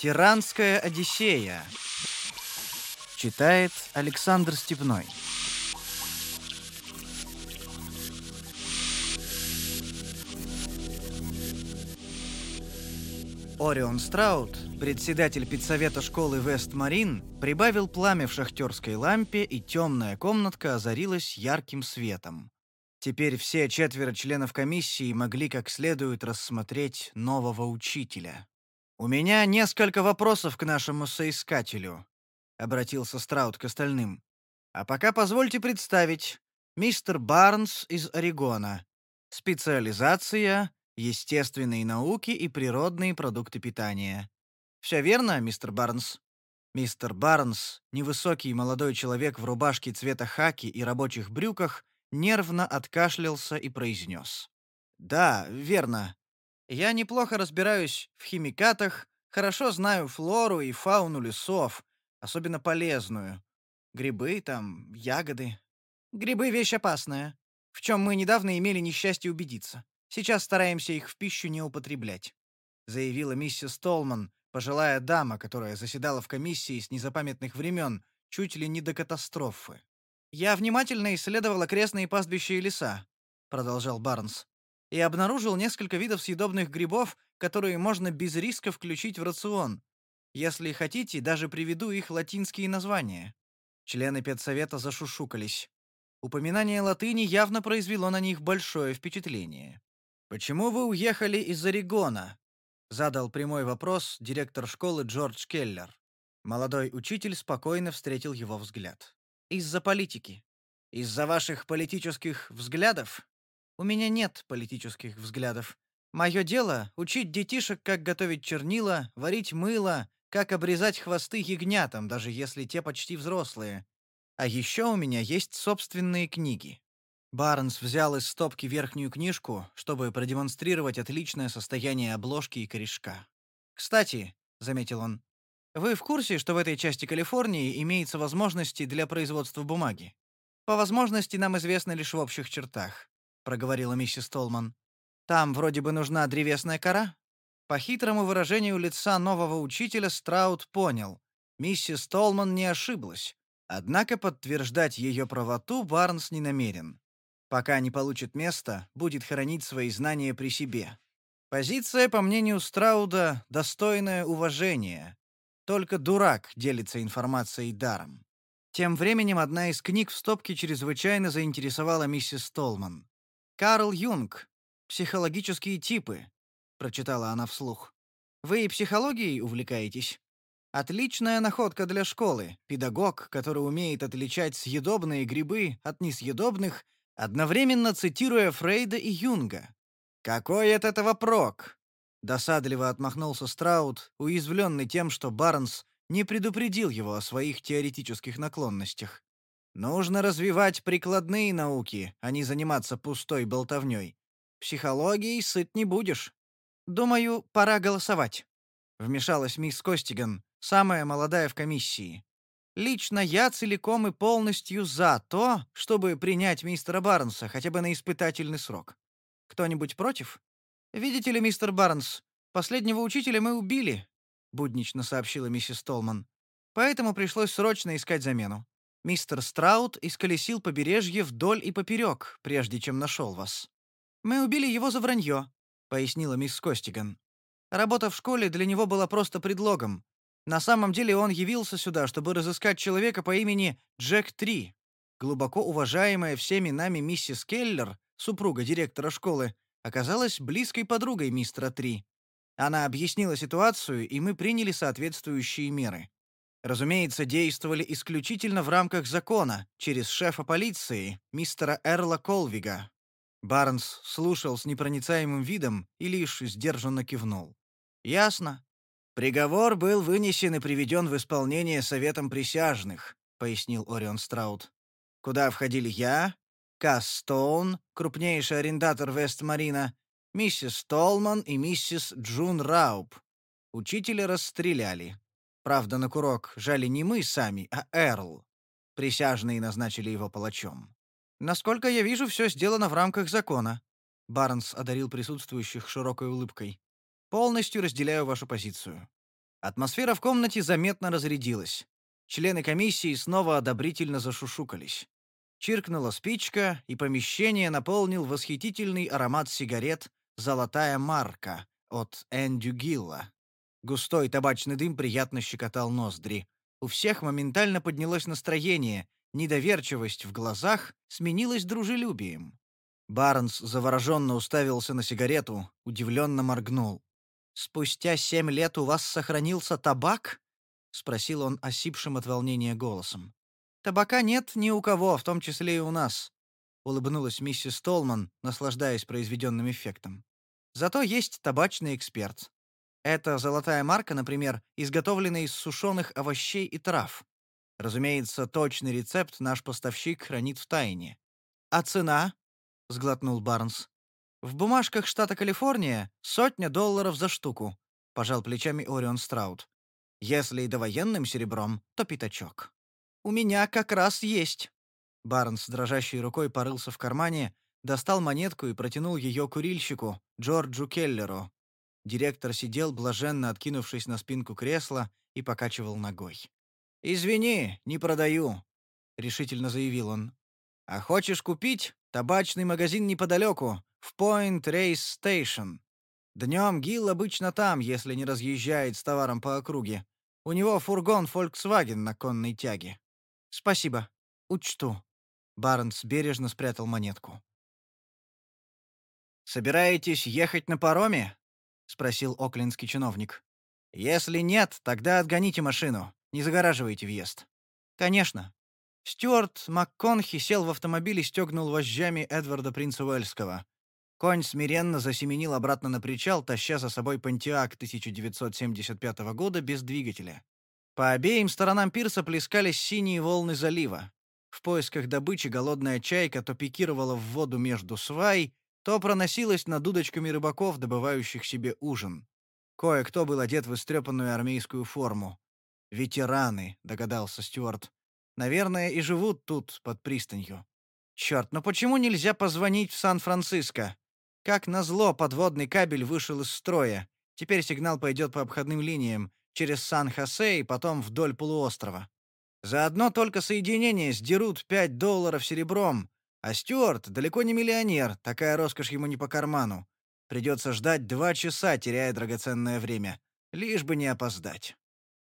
Тиранская Одиссея. Читает Александр Степной. Орион Страут, председатель педсовета школы Вест-Марин, прибавил пламя в шахтерской лампе, и темная комнатка озарилась ярким светом. Теперь все четверо членов комиссии могли как следует рассмотреть нового учителя. «У меня несколько вопросов к нашему соискателю», — обратился Страут к остальным. «А пока позвольте представить. Мистер Барнс из Орегона. Специализация — естественные науки и природные продукты питания. Все верно, мистер Барнс?» Мистер Барнс, невысокий молодой человек в рубашке цвета хаки и рабочих брюках, нервно откашлялся и произнес. «Да, верно. Я неплохо разбираюсь в химикатах, хорошо знаю флору и фауну лесов, особенно полезную. Грибы там, ягоды. Грибы — вещь опасная, в чем мы недавно имели несчастье убедиться. Сейчас стараемся их в пищу не употреблять», — заявила миссис Толман, пожилая дама, которая заседала в комиссии с незапамятных времен, чуть ли не до катастрофы. «Я внимательно исследовал окрестные пастбища и леса», — продолжал Барнс, «и обнаружил несколько видов съедобных грибов, которые можно без риска включить в рацион. Если хотите, даже приведу их латинские названия». Члены педсовета зашушукались. Упоминание латыни явно произвело на них большое впечатление. «Почему вы уехали из Орегона?» — задал прямой вопрос директор школы Джордж Келлер. Молодой учитель спокойно встретил его взгляд. Из-за политики. Из-за ваших политических взглядов? У меня нет политических взглядов. Мое дело — учить детишек, как готовить чернила, варить мыло, как обрезать хвосты ягнятам, даже если те почти взрослые. А еще у меня есть собственные книги. Барнс взял из стопки верхнюю книжку, чтобы продемонстрировать отличное состояние обложки и корешка. «Кстати», — заметил он, вы в курсе, что в этой части Калифорнии имеется возможности для производства бумаги? По возможности нам известно лишь в общих чертах, проговорила миссис Толман. Там вроде бы нужна древесная кора. По хитрому выражению лица нового учителя Страут понял, миссис Толман не ошиблась. Однако подтверждать ее правоту Барнс не намерен. Пока не получит место, будет хранить свои знания при себе. Позиция, по мнению Страуда, достойная уважения, только дурак делится информацией даром. Тем временем одна из книг в стопке чрезвычайно заинтересовала миссис Толман. «Карл Юнг. Психологические типы», — прочитала она вслух. «Вы и психологией увлекаетесь?» Отличная находка для школы. Педагог, который умеет отличать съедобные грибы от несъедобных, одновременно цитируя Фрейда и Юнга. Какой от этого прок? Досадливо отмахнулся Страут, уязвленный тем, что Барнс не предупредил его о своих теоретических наклонностях. Нужно развивать прикладные науки, а не заниматься пустой болтовней. Психологией сыт не будешь. Думаю, пора голосовать. Вмешалась мисс Костиган, самая молодая в комиссии. Лично я целиком и полностью за то, чтобы принять мистера Барнса хотя бы на испытательный срок. Кто-нибудь против? «Видите ли, мистер Барнс, последнего учителя мы убили», — буднично сообщила миссис Толман. «Поэтому пришлось срочно искать замену. Мистер Страут исколесил побережье вдоль и поперек, прежде чем нашел вас. Мы убили его за вранье», — пояснила мисс Костиган. «Работа в школе для него была просто предлогом. На самом деле он явился сюда, чтобы разыскать человека по имени Джек Три. Глубоко уважаемая всеми нами миссис Келлер, супруга директора школы, оказалась близкой подругой мистера Три. Она объяснила ситуацию, и мы приняли соответствующие меры. Разумеется, действовали исключительно в рамках закона, через шефа полиции, мистера Эрла Колвига. Барнс слушал с непроницаемым видом и лишь сдержанно кивнул. «Ясно. Приговор был вынесен и приведен в исполнение Советом присяжных», — пояснил Орион Страут. «Куда входили я, Касс Стоун, крупнейший арендатор Вест-Марина, миссис Толман и миссис Джун Рауб. Учителя расстреляли. Правда, на курок жали не мы сами, а Эрл. Присяжные назначили его палачом. «Насколько я вижу, все сделано в рамках закона», — Барнс одарил присутствующих широкой улыбкой. «Полностью разделяю вашу позицию». Атмосфера в комнате заметно разрядилась. Члены комиссии снова одобрительно зашушукались. Чиркнула спичка, и помещение наполнил восхитительный аромат сигарет «Золотая марка» от Эндрю Гилла. Густой табачный дым приятно щекотал ноздри. У всех моментально поднялось настроение, недоверчивость в глазах сменилась дружелюбием. Барнс завороженно уставился на сигарету, удивленно моргнул. «Спустя семь лет у вас сохранился табак?» — спросил он осипшим от волнения голосом. «Табака нет ни у кого, в том числе и у нас», — улыбнулась миссис Толман, наслаждаясь произведенным эффектом. «Зато есть табачный эксперт. Эта золотая марка, например, изготовлена из сушеных овощей и трав. Разумеется, точный рецепт наш поставщик хранит в тайне. А цена? сглотнул Барнс. В бумажках штата Калифорния сотня долларов за штуку, пожал плечами Орион Страут. Если и довоенным серебром, то пятачок. У меня как раз есть. Барнс дрожащей рукой порылся в кармане, достал монетку и протянул ее курильщику, Джорджу Келлеру, Директор сидел, блаженно откинувшись на спинку кресла, и покачивал ногой. «Извини, не продаю», — решительно заявил он. «А хочешь купить? Табачный магазин неподалеку, в Point Race Station. Днем Гил обычно там, если не разъезжает с товаром по округе. У него фургон Volkswagen на конной тяге». «Спасибо. Учту». Барнс бережно спрятал монетку. «Собираетесь ехать на пароме?» — спросил оклинский чиновник. «Если нет, тогда отгоните машину. Не загораживайте въезд». «Конечно». Стюарт МакКонхи сел в автомобиль и стегнул вожжами Эдварда Принца Уэльского. Конь смиренно засеменил обратно на причал, таща за собой Понтиак 1975 года без двигателя. По обеим сторонам пирса плескались синие волны залива. В поисках добычи голодная чайка то пикировала в воду между свай, то проносилась над удочками рыбаков, добывающих себе ужин. Кое-кто был одет в истрепанную армейскую форму. «Ветераны», — догадался Стюарт. «Наверное, и живут тут, под пристанью. Черт, но почему нельзя позвонить в Сан-Франциско? Как назло, подводный кабель вышел из строя. Теперь сигнал пойдет по обходным линиям, через Сан-Хосе и потом вдоль полуострова. Заодно только соединение сдерут 5 долларов серебром, а Стюарт далеко не миллионер, такая роскошь ему не по карману. Придется ждать два часа, теряя драгоценное время. Лишь бы не опоздать.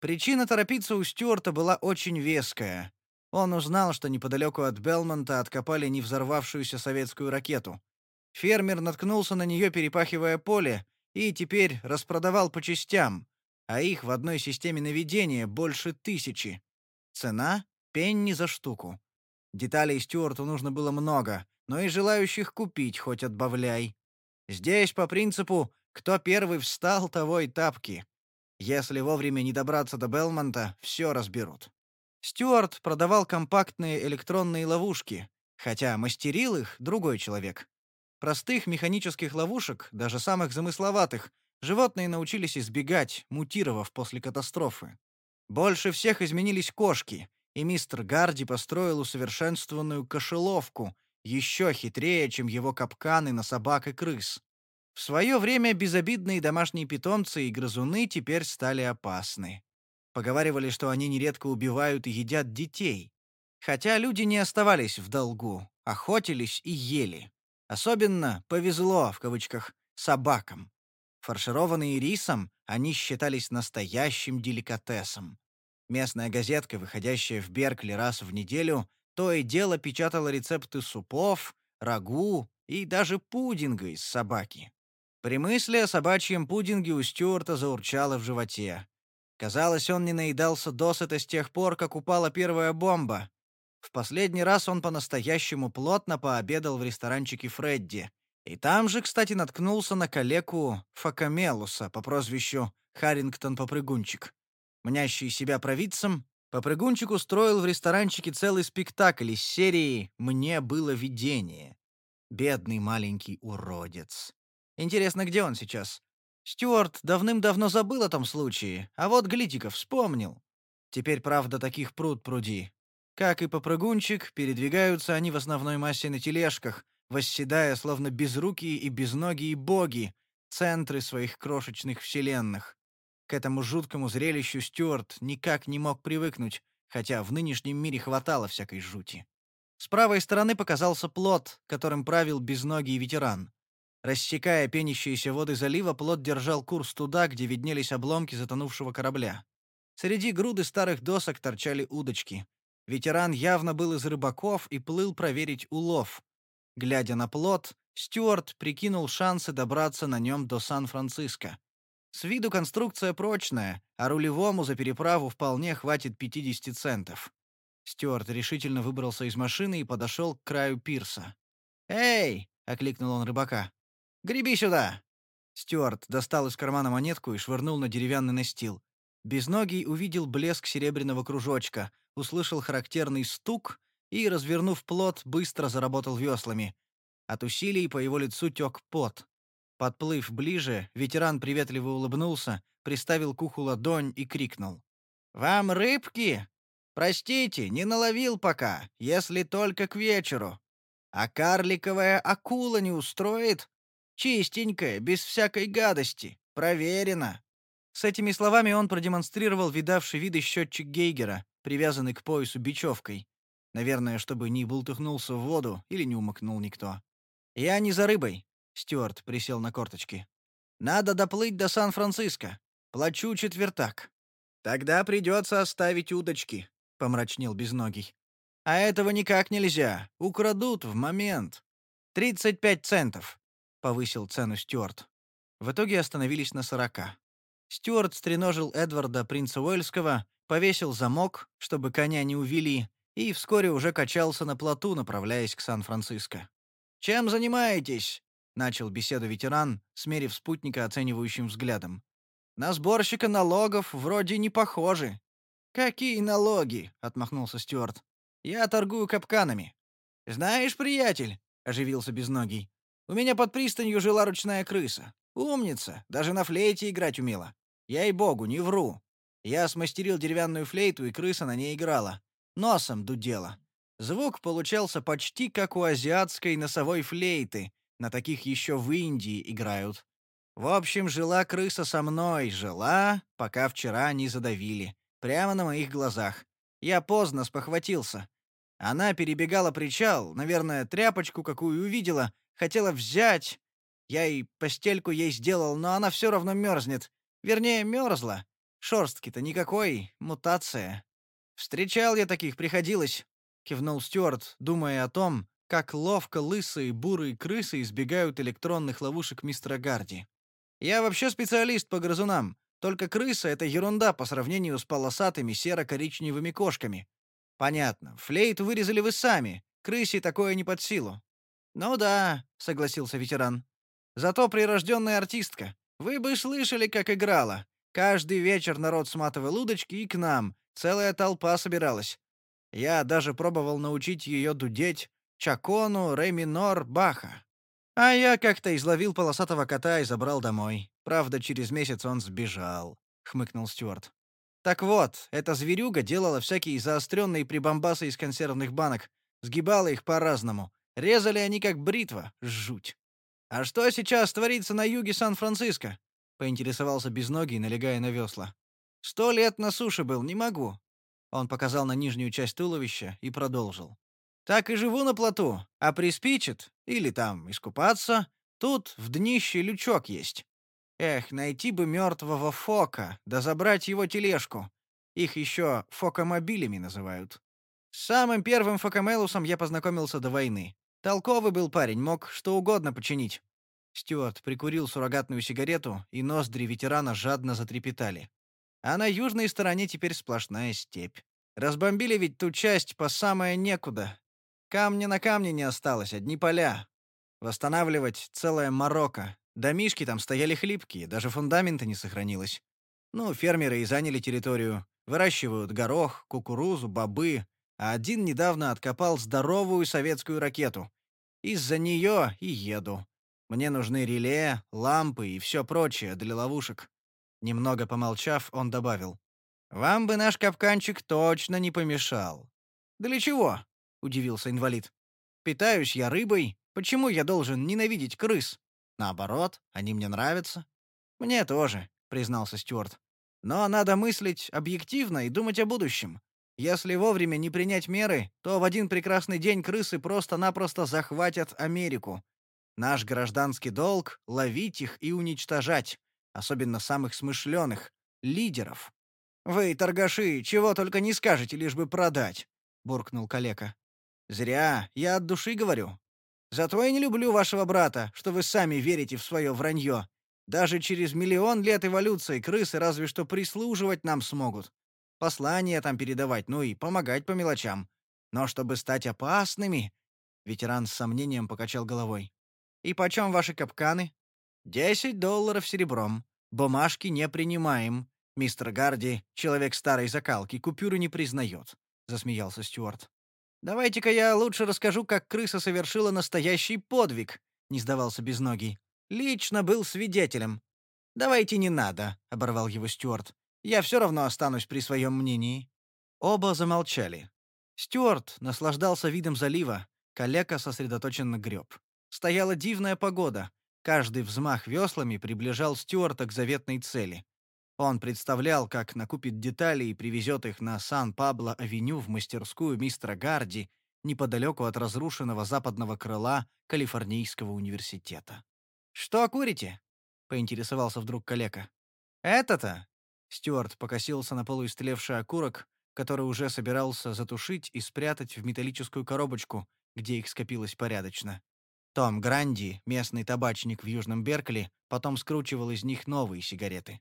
Причина торопиться у Стюарта была очень веская. Он узнал, что неподалеку от Белмонта откопали не взорвавшуюся советскую ракету. Фермер наткнулся на нее, перепахивая поле, и теперь распродавал по частям, а их в одной системе наведения больше тысячи. Цена — пенни за штуку. Деталей Стюарту нужно было много, но и желающих купить хоть отбавляй. Здесь по принципу «кто первый встал, того и тапки». Если вовремя не добраться до Белмонта, все разберут. Стюарт продавал компактные электронные ловушки, хотя мастерил их другой человек. Простых механических ловушек, даже самых замысловатых, животные научились избегать, мутировав после катастрофы. Больше всех изменились кошки, и мистер Гарди построил усовершенствованную кошеловку, еще хитрее, чем его капканы на собак и крыс. В свое время безобидные домашние питомцы и грызуны теперь стали опасны. Поговаривали, что они нередко убивают и едят детей. Хотя люди не оставались в долгу, охотились и ели. Особенно «повезло» в кавычках собакам. Фаршированные рисом, они считались настоящим деликатесом. Местная газетка, выходящая в Беркли раз в неделю, то и дело печатала рецепты супов, рагу и даже пудинга из собаки. При мысли о собачьем пудинге у Стюарта заурчало в животе. Казалось, он не наедался досыта с тех пор, как упала первая бомба. В последний раз он по-настоящему плотно пообедал в ресторанчике Фредди. И там же, кстати, наткнулся на калеку Факамелуса по прозвищу Харрингтон-попрыгунчик мнящий себя провидцем, попрыгунчик устроил в ресторанчике целый спектакль из серии «Мне было видение». Бедный маленький уродец. Интересно, где он сейчас? Стюарт давным-давно забыл о том случае, а вот Глитиков вспомнил. Теперь, правда, таких пруд пруди. Как и попрыгунчик, передвигаются они в основной массе на тележках, восседая словно безрукие и безногие боги, центры своих крошечных вселенных. К этому жуткому зрелищу Стюарт никак не мог привыкнуть, хотя в нынешнем мире хватало всякой жути. С правой стороны показался плот, которым правил безногий ветеран. Рассекая пенящиеся воды залива, плот держал курс туда, где виднелись обломки затонувшего корабля. Среди груды старых досок торчали удочки. Ветеран явно был из рыбаков и плыл проверить улов. Глядя на плот, Стюарт прикинул шансы добраться на нем до Сан-Франциско. С виду конструкция прочная, а рулевому за переправу вполне хватит 50 центов. Стюарт решительно выбрался из машины и подошел к краю пирса. «Эй!» — окликнул он рыбака. «Греби сюда!» Стюарт достал из кармана монетку и швырнул на деревянный настил. Безногий увидел блеск серебряного кружочка, услышал характерный стук и, развернув плот, быстро заработал веслами. От усилий по его лицу тек пот. Подплыв ближе, ветеран приветливо улыбнулся, приставил к уху ладонь и крикнул. «Вам рыбки?» Простите, не наловил пока, если только к вечеру. А карликовая акула не устроит? Чистенькая, без всякой гадости. Проверено. С этими словами он продемонстрировал видавший виды счетчик Гейгера, привязанный к поясу бечевкой. Наверное, чтобы не бултыхнулся в воду или не умокнул никто. «Я не за рыбой», — Стюарт присел на корточки. «Надо доплыть до Сан-Франциско. Плачу четвертак. Тогда придется оставить удочки помрачнел безногий. А этого никак нельзя. Украдут в момент. Тридцать пять центов, повысил цену Стюарт. В итоге остановились на сорока. Стюарт стреножил Эдварда принца Уэльского, повесил замок, чтобы коня не увели, и вскоре уже качался на плоту, направляясь к Сан-Франциско. «Чем занимаетесь?» — начал беседу ветеран, смерив спутника оценивающим взглядом. «На сборщика налогов вроде не похожи. «Какие налоги?» — отмахнулся Стюарт. «Я торгую капканами». «Знаешь, приятель», — оживился Безногий, «у меня под пристанью жила ручная крыса. Умница, даже на флейте играть умела. Я и богу не вру. Я смастерил деревянную флейту, и крыса на ней играла. Носом дудела. Звук получался почти как у азиатской носовой флейты. На таких еще в Индии играют. В общем, жила крыса со мной, жила, пока вчера не задавили. Прямо на моих глазах. Я поздно спохватился. Она перебегала причал, наверное, тряпочку какую увидела, хотела взять. Я и постельку ей сделал, но она все равно мерзнет. Вернее, мерзла. Шорстки-то никакой, мутация. Встречал я таких, приходилось, кивнул Стюарт, думая о том, как ловко лысые бурые крысы избегают электронных ловушек мистера Гарди. Я вообще специалист по грызунам. Только крыса — это ерунда по сравнению с полосатыми серо-коричневыми кошками. Понятно, флейту вырезали вы сами, крысе такое не под силу. Ну да, согласился ветеран. Зато прирожденная артистка. Вы бы слышали, как играла. Каждый вечер народ сматывал удочки и к нам. Целая толпа собиралась. Я даже пробовал научить ее дудеть чакону, ре минор, баха. А я как-то изловил полосатого кота и забрал домой. Правда, через месяц он сбежал, хмыкнул Стюарт. Так вот, эта зверюга делала всякие заостренные прибамбасы из консервных банок, сгибала их по-разному. Резали они как бритва, жуть. А что сейчас творится на юге Сан-Франциско? поинтересовался безногий, налегая на весла. Сто лет на суше был, не могу. Он показал на нижнюю часть туловища и продолжил. Так и живу на плоту, а приспичит, или там искупаться, тут в днище лючок есть. Эх, найти бы мертвого фока, да забрать его тележку. Их еще фокомобилями называют. С самым первым фокомелусом я познакомился до войны. Толковый был парень, мог что угодно починить. Стюарт прикурил суррогатную сигарету, и ноздри ветерана жадно затрепетали. А на южной стороне теперь сплошная степь. Разбомбили ведь ту часть по самое некуда, Камня на камне не осталось, одни поля. Восстанавливать целое Марокко. Домишки там стояли хлипкие, даже фундамента не сохранилось. Ну, фермеры и заняли территорию. Выращивают горох, кукурузу, бобы. А один недавно откопал здоровую советскую ракету. Из-за нее и еду. Мне нужны реле, лампы и все прочее для ловушек. Немного помолчав, он добавил. «Вам бы наш капканчик точно не помешал». «Для чего?» Удивился инвалид. Питаюсь я рыбой, почему я должен ненавидеть крыс? Наоборот, они мне нравятся. Мне тоже, признался Стюарт. Но надо мыслить объективно и думать о будущем. Если вовремя не принять меры, то в один прекрасный день крысы просто-напросто захватят Америку. Наш гражданский долг — ловить их и уничтожать, особенно самых смышленых, лидеров. «Вы, торгаши, чего только не скажете, лишь бы продать», — буркнул калека. «Зря, я от души говорю. Зато я не люблю вашего брата, что вы сами верите в свое вранье. Даже через миллион лет эволюции крысы разве что прислуживать нам смогут. Послания там передавать, ну и помогать по мелочам. Но чтобы стать опасными...» Ветеран с сомнением покачал головой. «И почем ваши капканы?» «Десять долларов серебром. Бумажки не принимаем. Мистер Гарди, человек старой закалки, купюры не признает», — засмеялся Стюарт. «Давайте-ка я лучше расскажу, как крыса совершила настоящий подвиг», — не сдавался Безногий. «Лично был свидетелем». «Давайте не надо», — оборвал его Стюарт. Я все равно останусь при своем мнении». Оба замолчали. Стюарт наслаждался видом залива, калека сосредоточенно греб. Стояла дивная погода. Каждый взмах веслами приближал Стюарта к заветной цели. Он представлял, как накупит детали и привезет их на Сан-Пабло-авеню в мастерскую мистера Гарди, неподалеку от разрушенного западного крыла Калифорнийского университета. «Что курите?» — поинтересовался вдруг калека. «Это-то?» Стюарт покосился на полуистлевший окурок, который уже собирался затушить и спрятать в металлическую коробочку, где их скопилось порядочно. Том Гранди, местный табачник в Южном Беркли, потом скручивал из них новые сигареты.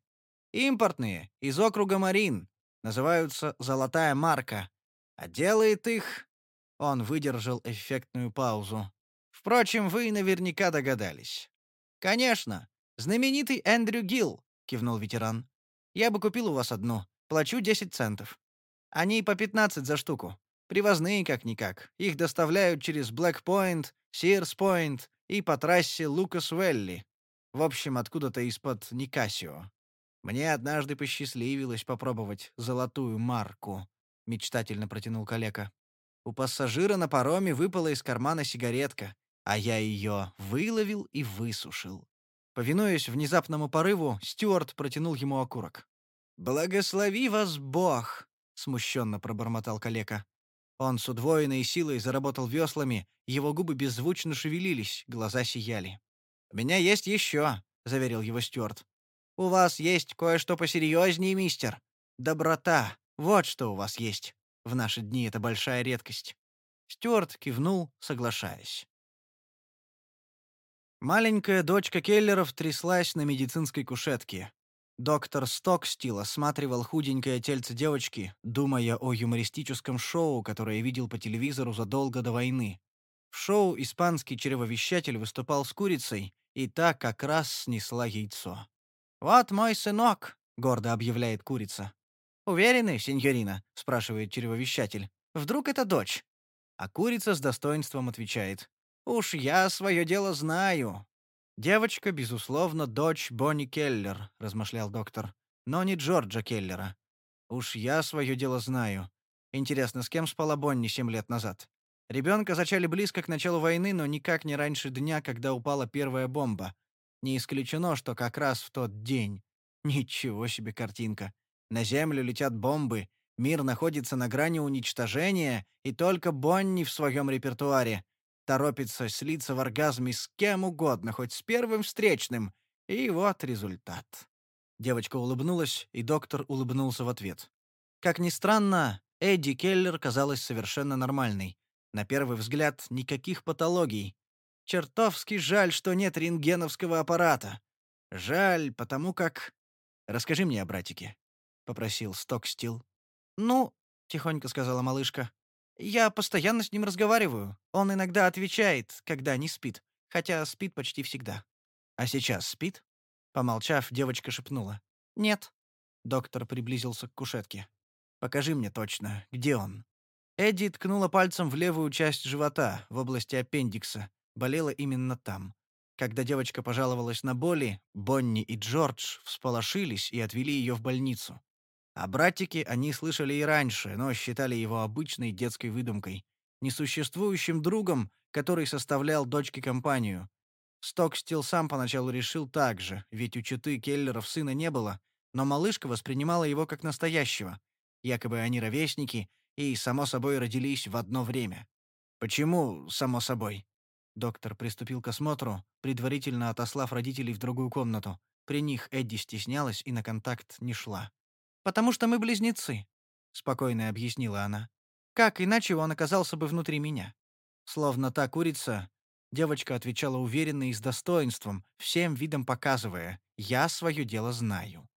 «Импортные, из округа Марин. Называются «Золотая марка». А делает их...» Он выдержал эффектную паузу. «Впрочем, вы наверняка догадались». «Конечно. Знаменитый Эндрю Гилл», — кивнул ветеран. Я бы купил у вас одну. Плачу 10 центов. Они по 15 за штуку. Привозные как-никак. Их доставляют через Блэк-Пойнт, и по трассе Лукас-Велли. В общем, откуда-то из-под Никасио. Мне однажды посчастливилось попробовать золотую марку, мечтательно протянул калека. У пассажира на пароме выпала из кармана сигаретка, а я ее выловил и высушил. Повинуясь внезапному порыву, Стюарт протянул ему окурок. «Благослови вас Бог!» — смущенно пробормотал калека. Он с удвоенной силой заработал веслами, его губы беззвучно шевелились, глаза сияли. «У меня есть еще», — заверил его Стюарт. «У вас есть кое-что посерьезнее, мистер. Доброта. Вот что у вас есть. В наши дни это большая редкость». Стюарт кивнул, соглашаясь. Маленькая дочка Келлеров тряслась на медицинской кушетке. Доктор Стокстил осматривал худенькое тельце девочки, думая о юмористическом шоу, которое видел по телевизору задолго до войны. В шоу испанский чревовещатель выступал с курицей, и та как раз снесла яйцо. «Вот мой сынок», — гордо объявляет курица. «Уверены, сеньорина?» — спрашивает чревовещатель. «Вдруг это дочь?» А курица с достоинством отвечает. Уж я свое дело знаю. Девочка, безусловно, дочь Бонни Келлер, размышлял доктор, но не Джорджа Келлера. Уж я свое дело знаю. Интересно, с кем спала Бонни семь лет назад? Ребенка зачали близко к началу войны, но никак не раньше дня, когда упала первая бомба. Не исключено, что как раз в тот день. Ничего себе картинка. На Землю летят бомбы, мир находится на грани уничтожения, и только Бонни в своем репертуаре торопится слиться в оргазме с кем угодно, хоть с первым встречным. И вот результат. Девочка улыбнулась, и доктор улыбнулся в ответ. Как ни странно, Эдди Келлер казалась совершенно нормальной. На первый взгляд, никаких патологий. Чертовски жаль, что нет рентгеновского аппарата. Жаль, потому как... Расскажи мне о братике, — попросил Стокстил. «Ну», — тихонько сказала малышка, я постоянно с ним разговариваю. Он иногда отвечает, когда не спит, хотя спит почти всегда. А сейчас спит? Помолчав, девочка шепнула. Нет. Доктор приблизился к кушетке. Покажи мне точно, где он. Эдди ткнула пальцем в левую часть живота, в области аппендикса. Болела именно там. Когда девочка пожаловалась на боли, Бонни и Джордж всполошились и отвели ее в больницу. О братике они слышали и раньше, но считали его обычной детской выдумкой, несуществующим другом, который составлял дочке компанию. Стокстил сам поначалу решил так же, ведь у читы Келлеров сына не было, но малышка воспринимала его как настоящего. Якобы они ровесники и, само собой, родились в одно время. Почему «само собой»? Доктор приступил к осмотру, предварительно отослав родителей в другую комнату. При них Эдди стеснялась и на контакт не шла. «Потому что мы близнецы», — спокойно объяснила она. «Как иначе он оказался бы внутри меня?» Словно та курица, девочка отвечала уверенно и с достоинством, всем видом показывая «я свое дело знаю».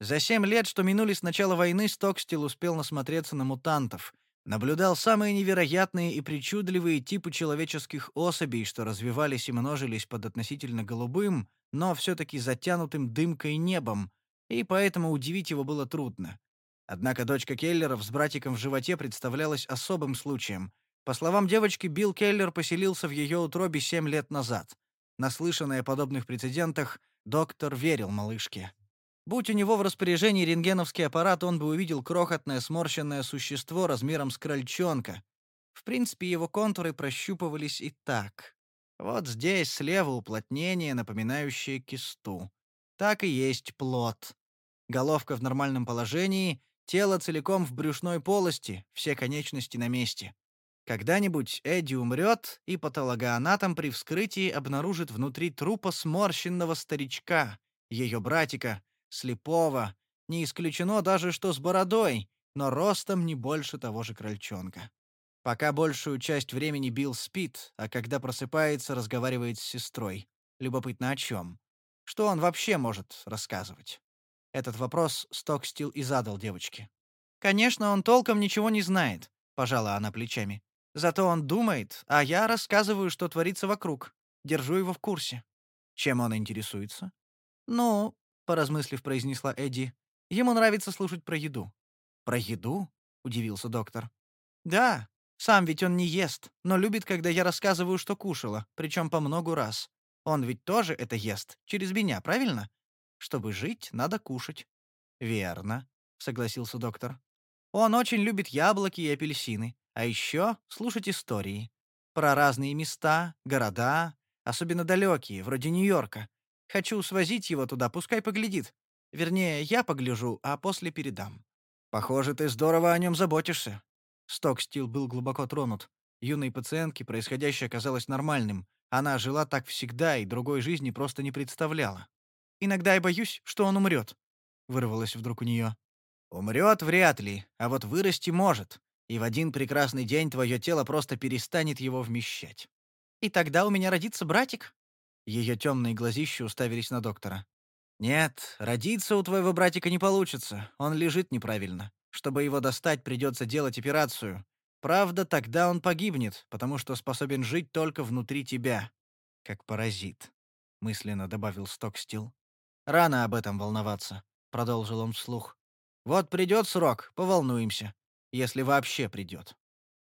За семь лет, что минули с начала войны, Стокстил успел насмотреться на мутантов, наблюдал самые невероятные и причудливые типы человеческих особей, что развивались и множились под относительно голубым, но все-таки затянутым дымкой небом, и поэтому удивить его было трудно. Однако дочка Келлеров с братиком в животе представлялась особым случаем. По словам девочки, Билл Келлер поселился в ее утробе семь лет назад. Наслышанный о подобных прецедентах, доктор верил малышке. Будь у него в распоряжении рентгеновский аппарат, он бы увидел крохотное сморщенное существо размером с крольчонка. В принципе, его контуры прощупывались и так. Вот здесь слева уплотнение, напоминающее кисту. Так и есть плод. Головка в нормальном положении, тело целиком в брюшной полости, все конечности на месте. Когда-нибудь Эдди умрет, и патологоанатом при вскрытии обнаружит внутри трупа сморщенного старичка, ее братика, слепого, не исключено даже, что с бородой, но ростом не больше того же крольчонка. Пока большую часть времени Билл спит, а когда просыпается, разговаривает с сестрой. Любопытно о чем? Что он вообще может рассказывать? Этот вопрос Стокстил и задал девочке. «Конечно, он толком ничего не знает», — пожала она плечами. «Зато он думает, а я рассказываю, что творится вокруг. Держу его в курсе». «Чем он интересуется?» «Ну, — поразмыслив, произнесла Эдди. «Ему нравится слушать про еду». «Про еду?» — удивился доктор. «Да, сам ведь он не ест, но любит, когда я рассказываю, что кушала, причем по многу раз. Он ведь тоже это ест, через меня, правильно? Чтобы жить, надо кушать». «Верно», — согласился доктор. «Он очень любит яблоки и апельсины, а еще слушать истории. Про разные места, города, особенно далекие, вроде Нью-Йорка, Хочу свозить его туда, пускай поглядит. Вернее, я погляжу, а после передам. Похоже, ты здорово о нем заботишься. Стокстил был глубоко тронут. Юной пациентке происходящее казалось нормальным. Она жила так всегда и другой жизни просто не представляла. «Иногда я боюсь, что он умрет», — вырвалось вдруг у нее. «Умрет вряд ли, а вот вырасти может, и в один прекрасный день твое тело просто перестанет его вмещать. И тогда у меня родится братик?» Ее темные глазища уставились на доктора. «Нет, родиться у твоего братика не получится. Он лежит неправильно. Чтобы его достать, придется делать операцию. Правда, тогда он погибнет, потому что способен жить только внутри тебя. Как паразит», — мысленно добавил Стокстил. «Рано об этом волноваться», — продолжил он вслух. «Вот придет срок, поволнуемся. Если вообще придет».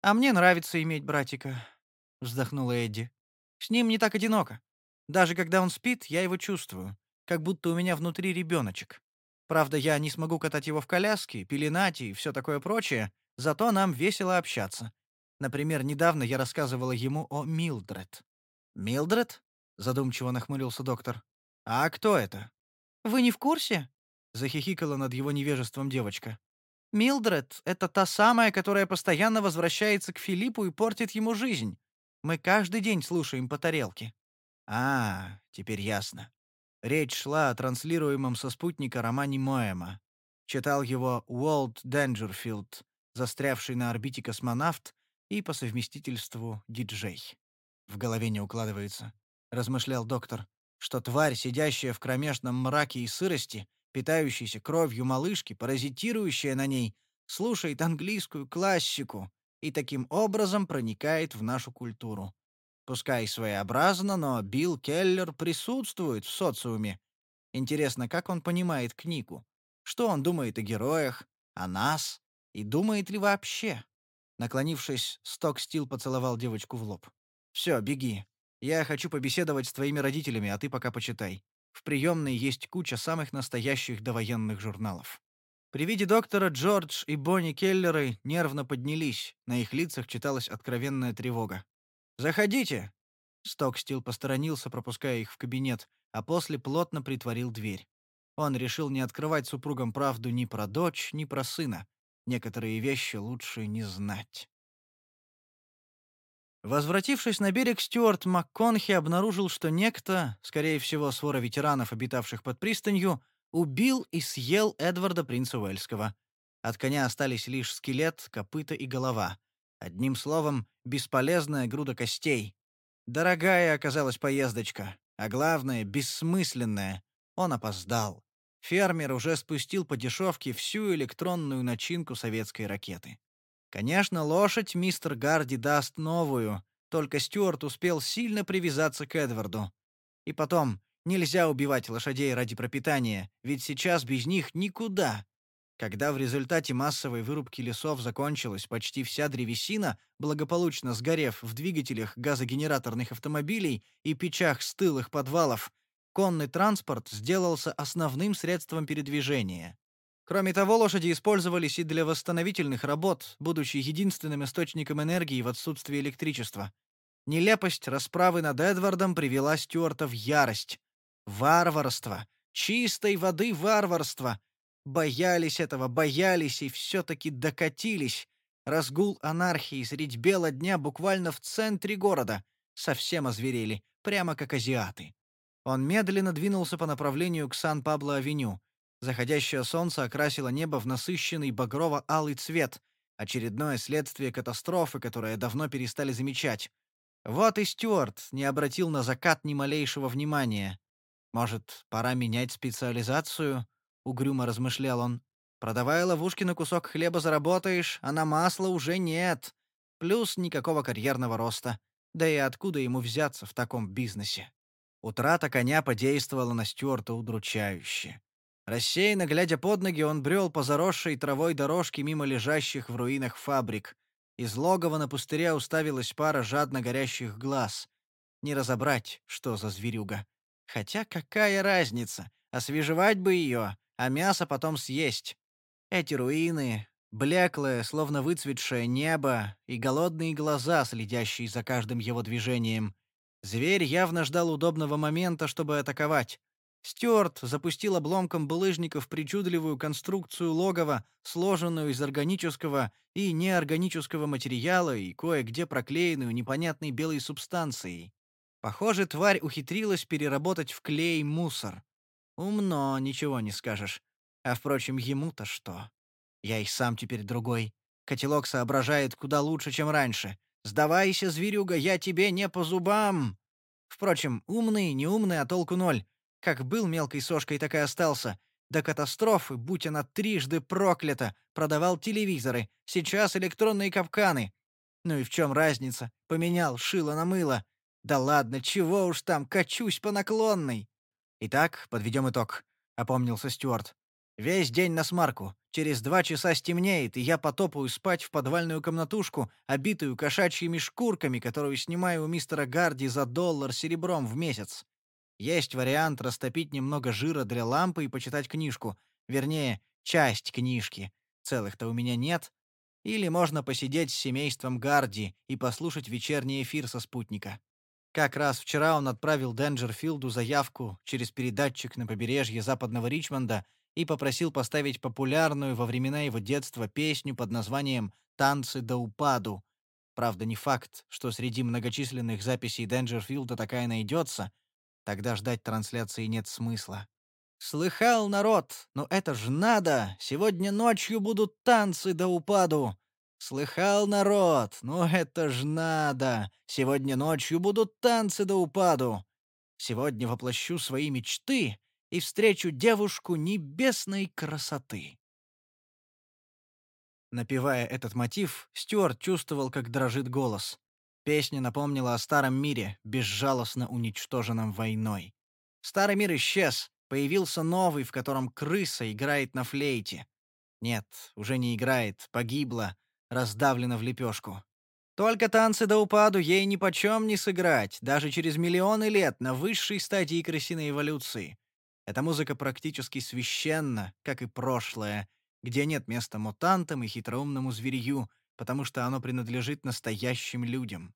«А мне нравится иметь братика», — вздохнула Эдди. «С ним не так одиноко. Даже когда он спит, я его чувствую, как будто у меня внутри ребеночек. Правда, я не смогу катать его в коляске, пеленать и все такое прочее, зато нам весело общаться. Например, недавно я рассказывала ему о Милдред. «Милдред?» — задумчиво нахмурился доктор. «А кто это?» «Вы не в курсе?» — захихикала над его невежеством девочка. «Милдред — это та самая, которая постоянно возвращается к Филиппу и портит ему жизнь. Мы каждый день слушаем по тарелке. А, теперь ясно. Речь шла о транслируемом со спутника романе Моэма. Читал его Уолт Денджерфилд, застрявший на орбите космонавт и по совместительству диджей. В голове не укладывается, размышлял доктор, что тварь, сидящая в кромешном мраке и сырости, питающаяся кровью малышки, паразитирующая на ней, слушает английскую классику и таким образом проникает в нашу культуру. Пускай своеобразно, но Билл Келлер присутствует в социуме. Интересно, как он понимает книгу? Что он думает о героях, о нас? И думает ли вообще? Наклонившись, Сток Стил поцеловал девочку в лоб. «Все, беги. Я хочу побеседовать с твоими родителями, а ты пока почитай. В приемной есть куча самых настоящих довоенных журналов». При виде доктора Джордж и Бонни Келлеры нервно поднялись, на их лицах читалась откровенная тревога. «Заходите!» Стокстил посторонился, пропуская их в кабинет, а после плотно притворил дверь. Он решил не открывать супругам правду ни про дочь, ни про сына. Некоторые вещи лучше не знать. Возвратившись на берег, Стюарт МакКонхи обнаружил, что некто, скорее всего, свора ветеранов, обитавших под пристанью, убил и съел Эдварда принца Уэльского. От коня остались лишь скелет, копыта и голова. Одним словом, бесполезная груда костей. Дорогая оказалась поездочка, а главное — бессмысленная. Он опоздал. Фермер уже спустил по дешевке всю электронную начинку советской ракеты. Конечно, лошадь мистер Гарди даст новую, только Стюарт успел сильно привязаться к Эдварду. И потом, нельзя убивать лошадей ради пропитания, ведь сейчас без них никуда. Когда в результате массовой вырубки лесов закончилась почти вся древесина, благополучно сгорев в двигателях газогенераторных автомобилей и печах стылых подвалов, конный транспорт сделался основным средством передвижения. Кроме того, лошади использовались и для восстановительных работ, будучи единственным источником энергии в отсутствии электричества. Нелепость расправы над Эдвардом привела Стюарта в ярость. Варварство. Чистой воды варварство. Боялись этого, боялись и все-таки докатились. Разгул анархии средь бела дня буквально в центре города. Совсем озверели, прямо как азиаты. Он медленно двинулся по направлению к Сан-Пабло-авеню. Заходящее солнце окрасило небо в насыщенный багрово-алый цвет, очередное следствие катастрофы, которое давно перестали замечать. Вот и Стюарт не обратил на закат ни малейшего внимания. Может, пора менять специализацию? Угрюмо размышлял он. Продавая ловушки на кусок хлеба заработаешь, а на масло уже нет. Плюс никакого карьерного роста. Да и откуда ему взяться в таком бизнесе? Утрата коня подействовала на Стюарта удручающе. Рассеянно глядя под ноги, он брел по заросшей травой дорожке мимо лежащих в руинах фабрик. Из логова на пустыре уставилась пара жадно горящих глаз. Не разобрать, что за зверюга. Хотя какая разница? Освежевать бы ее, а мясо потом съесть. Эти руины, блеклое, словно выцветшее небо и голодные глаза, следящие за каждым его движением. Зверь явно ждал удобного момента, чтобы атаковать. Стюарт запустил обломком булыжников причудливую конструкцию логова, сложенную из органического и неорганического материала и кое-где проклеенную непонятной белой субстанцией. Похоже, тварь ухитрилась переработать в клей мусор. Умно, ничего не скажешь. А впрочем, ему-то что? Я и сам теперь другой. Котелок соображает куда лучше, чем раньше. Сдавайся, зверюга, я тебе не по зубам. Впрочем, умный, неумный, а толку ноль. Как был мелкой сошкой, так и остался. До катастрофы, будь она трижды проклята, продавал телевизоры, сейчас электронные капканы. Ну и в чем разница? Поменял шило на мыло. Да ладно, чего уж там, качусь по наклонной. Итак, подведем итог, опомнился Стюарт. Весь день на смарку. Через два часа стемнеет, и я потопаю спать в подвальную комнатушку, обитую кошачьими шкурками, которую снимаю у мистера Гарди за доллар серебром в месяц. Есть вариант растопить немного жира для лампы и почитать книжку. Вернее, часть книжки. Целых-то у меня нет. Или можно посидеть с семейством Гарди и послушать вечерний эфир со спутника. Как раз вчера он отправил Денджерфилду заявку через передатчик на побережье западного Ричмонда и попросил поставить популярную во времена его детства песню под названием «Танцы до упаду». Правда, не факт, что среди многочисленных записей Денджерфилда такая найдется — Тогда ждать трансляции нет смысла. «Слыхал, народ, но это ж надо! Сегодня ночью будут танцы до упаду!» «Слыхал, народ, но это ж надо! Сегодня ночью будут танцы до упаду!» «Сегодня воплощу свои мечты и встречу девушку небесной красоты!» Напевая этот мотив, Стюарт чувствовал, как дрожит голос. Песня напомнила о старом мире, безжалостно уничтоженном войной. Старый мир исчез, появился новый, в котором крыса играет на флейте. Нет, уже не играет, погибла, раздавлена в лепешку. Только танцы до упаду ей ни почем не сыграть, даже через миллионы лет на высшей стадии крысиной эволюции. Эта музыка практически священна, как и прошлое, где нет места мутантам и хитроумному зверью, потому что оно принадлежит настоящим людям.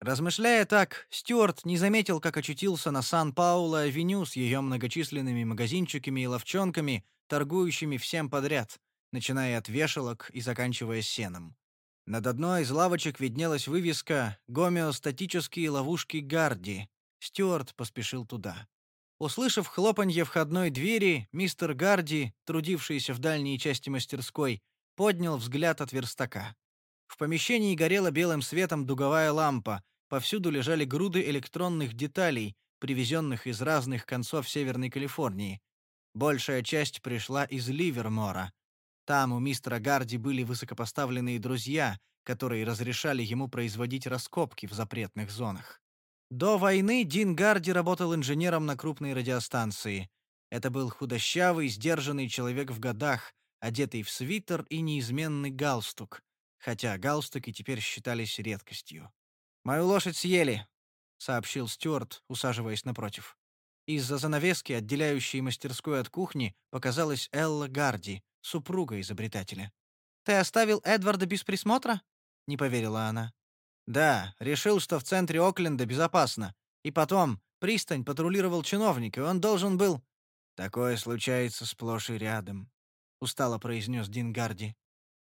Размышляя так, Стюарт не заметил, как очутился на Сан-Пауло-авеню с ее многочисленными магазинчиками и ловчонками, торгующими всем подряд, начиная от вешалок и заканчивая сеном. Над одной из лавочек виднелась вывеска «Гомеостатические ловушки Гарди». Стюарт поспешил туда. Услышав хлопанье входной двери, мистер Гарди, трудившийся в дальней части мастерской, поднял взгляд от верстака. В помещении горела белым светом дуговая лампа, повсюду лежали груды электронных деталей, привезенных из разных концов Северной Калифорнии. Большая часть пришла из Ливермора. Там у мистера Гарди были высокопоставленные друзья, которые разрешали ему производить раскопки в запретных зонах. До войны Дин Гарди работал инженером на крупной радиостанции. Это был худощавый, сдержанный человек в годах, одетый в свитер и неизменный галстук, хотя галстуки теперь считались редкостью. «Мою лошадь съели», — сообщил Стюарт, усаживаясь напротив. Из-за занавески, отделяющей мастерскую от кухни, показалась Элла Гарди, супруга изобретателя. «Ты оставил Эдварда без присмотра?» — не поверила она. Да, решил, что в центре Окленда безопасно. И потом, пристань патрулировал чиновник, и он должен был... Такое случается сплошь и рядом, устало произнес Дингарди.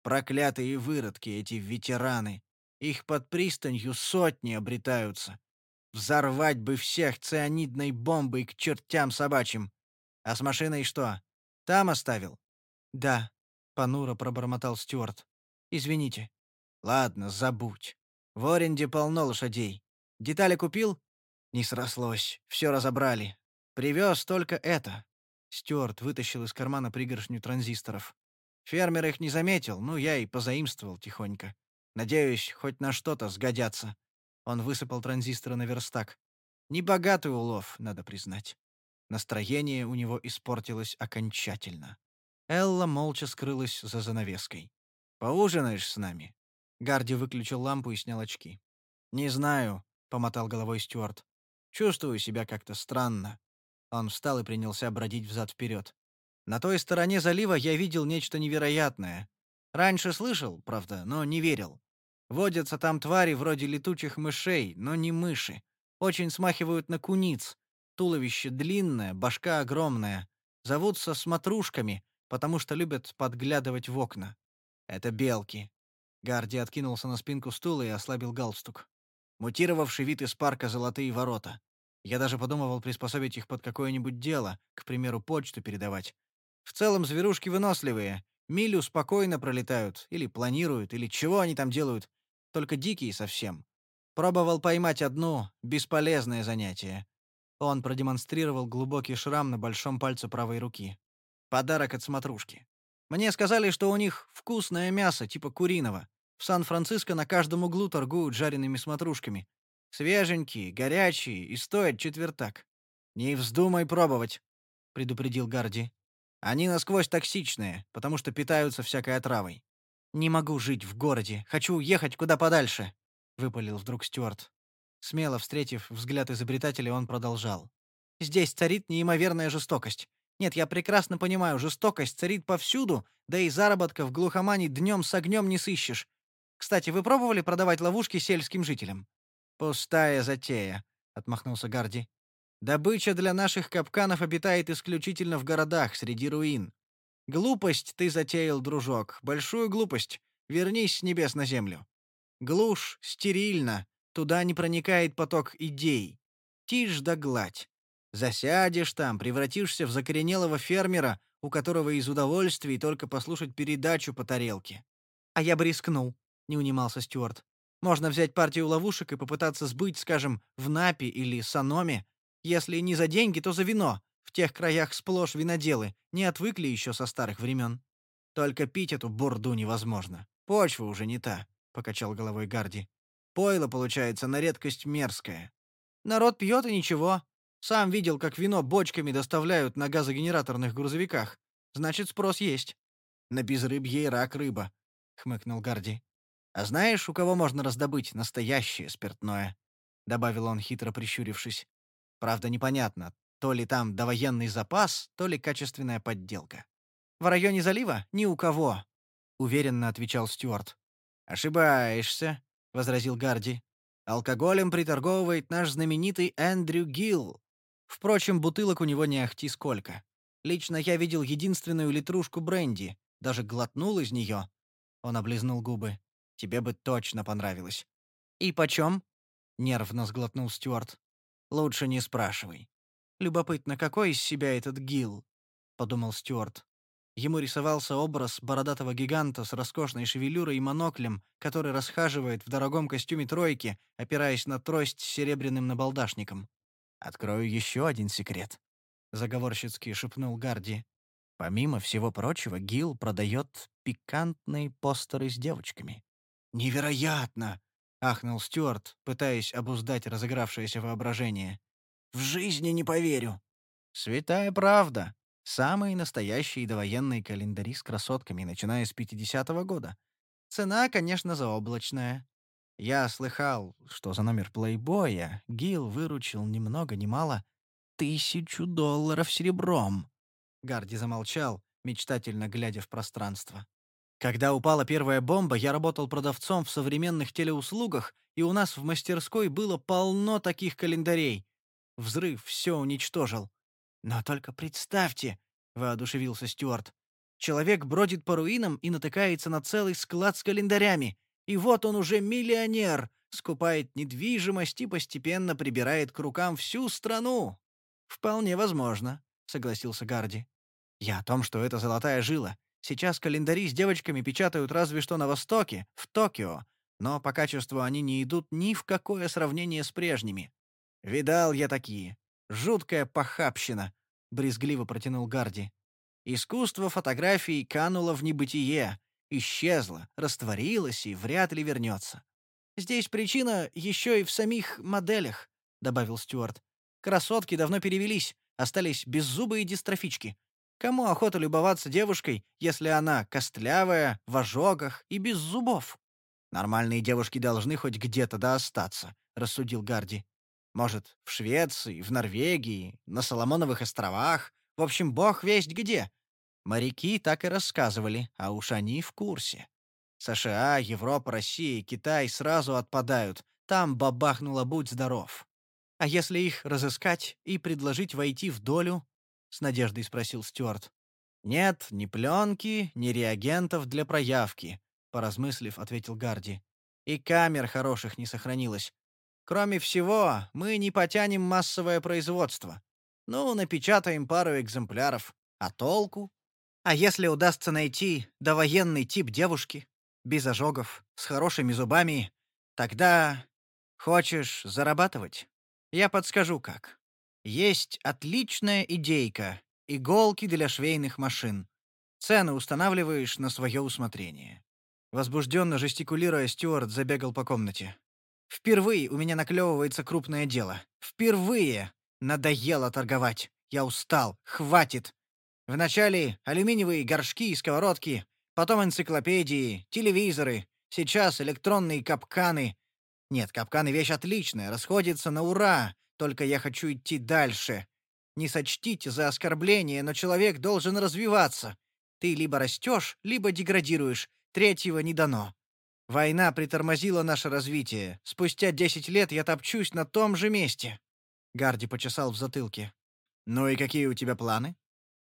Проклятые выродки эти ветераны. Их под пристанью сотни обретаются. Взорвать бы всех цианидной бомбой к чертям собачьим. А с машиной что? Там оставил? Да, понуро пробормотал Стюарт. Извините. Ладно, забудь. В Оренде полно лошадей. Детали купил? Не срослось. Все разобрали. Привез только это. Стюарт вытащил из кармана пригоршню транзисторов. Фермер их не заметил, ну я и позаимствовал тихонько. Надеюсь, хоть на что-то сгодятся. Он высыпал транзисторы на верстак. Небогатый улов, надо признать. Настроение у него испортилось окончательно. Элла молча скрылась за занавеской. «Поужинаешь с нами?» Гарди выключил лампу и снял очки. «Не знаю», — помотал головой Стюарт. «Чувствую себя как-то странно». Он встал и принялся бродить взад-вперед. «На той стороне залива я видел нечто невероятное. Раньше слышал, правда, но не верил. Водятся там твари вроде летучих мышей, но не мыши. Очень смахивают на куниц. Туловище длинное, башка огромная. Зовутся смотрушками, потому что любят подглядывать в окна. Это белки. Гарди откинулся на спинку стула и ослабил галстук. Мутировавший вид из парка «Золотые ворота». Я даже подумывал приспособить их под какое-нибудь дело, к примеру, почту передавать. В целом зверушки выносливые. Милю спокойно пролетают, или планируют, или чего они там делают. Только дикие совсем. Пробовал поймать одну — бесполезное занятие. Он продемонстрировал глубокий шрам на большом пальце правой руки. Подарок от смотрушки. Мне сказали, что у них вкусное мясо, типа куриного. В Сан-Франциско на каждом углу торгуют жареными смотрушками. Свеженькие, горячие и стоят четвертак. Не вздумай пробовать, предупредил Гарди. Они насквозь токсичные, потому что питаются всякой отравой. Не могу жить в городе, хочу уехать куда подальше, выпалил вдруг Стюарт. Смело встретив взгляд изобретателя, он продолжал: Здесь царит неимоверная жестокость. Нет, я прекрасно понимаю, жестокость царит повсюду, да и заработка в глухомане днем с огнем не сыщешь. Кстати, вы пробовали продавать ловушки сельским жителям? Пустая затея, отмахнулся Гарди. Добыча для наших капканов обитает исключительно в городах, среди руин. Глупость ты затеял, дружок, большую глупость. Вернись с небес на землю. Глушь, стерильно, туда не проникает поток идей. Тишь да гладь. Засядешь там, превратишься в закоренелого фермера, у которого из удовольствий только послушать передачу по тарелке. А я бы рискнул, не унимался Стюарт. Можно взять партию ловушек и попытаться сбыть, скажем, в Напи или Саноме. Если не за деньги, то за вино. В тех краях сплошь виноделы, не отвыкли еще со старых времен. Только пить эту бурду невозможно. Почва уже не та, покачал головой Гарди. Пойло получается на редкость мерзкое. Народ пьет и ничего, сам видел, как вино бочками доставляют на газогенераторных грузовиках. Значит, спрос есть. На безрыбье и рак рыба, хмыкнул Гарди. А знаешь, у кого можно раздобыть настоящее спиртное? добавил он, хитро прищурившись. Правда, непонятно, то ли там довоенный запас, то ли качественная подделка. В районе залива ни у кого, уверенно отвечал Стюарт. Ошибаешься, возразил Гарди. Алкоголем приторговывает наш знаменитый Эндрю Гилл. Впрочем, бутылок у него не ахти сколько. Лично я видел единственную литрушку бренди, даже глотнул из нее. Он облизнул губы. Тебе бы точно понравилось. И почем? Нервно сглотнул Стюарт. Лучше не спрашивай. Любопытно, какой из себя этот Гил? Подумал Стюарт. Ему рисовался образ бородатого гиганта с роскошной шевелюрой и моноклем, который расхаживает в дорогом костюме тройки, опираясь на трость с серебряным набалдашником. «Открою еще один секрет», — заговорщицки шепнул Гарди. «Помимо всего прочего, Гил продает пикантные постеры с девочками». «Невероятно!» — ахнул Стюарт, пытаясь обуздать разыгравшееся воображение. «В жизни не поверю». «Святая правда», Самые настоящие довоенные календари с красотками, начиная с 50-го года. Цена, конечно, заоблачная. Я слыхал, что за номер плейбоя Гил выручил ни много ни мало тысячу долларов серебром. Гарди замолчал, мечтательно глядя в пространство. Когда упала первая бомба, я работал продавцом в современных телеуслугах, и у нас в мастерской было полно таких календарей. Взрыв все уничтожил. «Но только представьте!» — воодушевился Стюарт. «Человек бродит по руинам и натыкается на целый склад с календарями. И вот он уже миллионер, скупает недвижимость и постепенно прибирает к рукам всю страну». «Вполне возможно», — согласился Гарди. «Я о том, что это золотая жила. Сейчас календари с девочками печатают разве что на Востоке, в Токио, но по качеству они не идут ни в какое сравнение с прежними. Видал я такие. Жуткая похабщина. — брезгливо протянул Гарди. «Искусство фотографии кануло в небытие, исчезло, растворилось и вряд ли вернется. Здесь причина еще и в самих моделях», — добавил Стюарт. «Красотки давно перевелись, остались беззубые дистрофички. Кому охота любоваться девушкой, если она костлявая, в ожогах и без зубов?» «Нормальные девушки должны хоть где-то да остаться», — рассудил Гарди. Может, в Швеции, в Норвегии, на Соломоновых островах, в общем, бог весть где. Моряки так и рассказывали, а уж они в курсе. США, Европа, Россия, Китай сразу отпадают. Там бабахнуло «Будь здоров». «А если их разыскать и предложить войти в долю?» — с надеждой спросил Стюарт. «Нет ни пленки, ни реагентов для проявки», — поразмыслив, ответил Гарди. «И камер хороших не сохранилось. Кроме всего, мы не потянем массовое производство. Ну, напечатаем пару экземпляров. А толку? А если удастся найти довоенный тип девушки, без ожогов, с хорошими зубами, тогда... Хочешь зарабатывать? Я подскажу как. Есть отличная идейка — иголки для швейных машин. Цены устанавливаешь на свое усмотрение. Возбужденно жестикулируя, Стюарт забегал по комнате. Впервые у меня наклевывается крупное дело. Впервые! Надоело торговать. Я устал. Хватит. Вначале алюминиевые горшки и сковородки, потом энциклопедии, телевизоры, сейчас электронные капканы. Нет, капканы — вещь отличная, расходится на ура, только я хочу идти дальше. Не сочтите за оскорбление, но человек должен развиваться. Ты либо растешь, либо деградируешь, третьего не дано. Война притормозила наше развитие. Спустя десять лет я топчусь на том же месте. Гарди почесал в затылке. Ну и какие у тебя планы?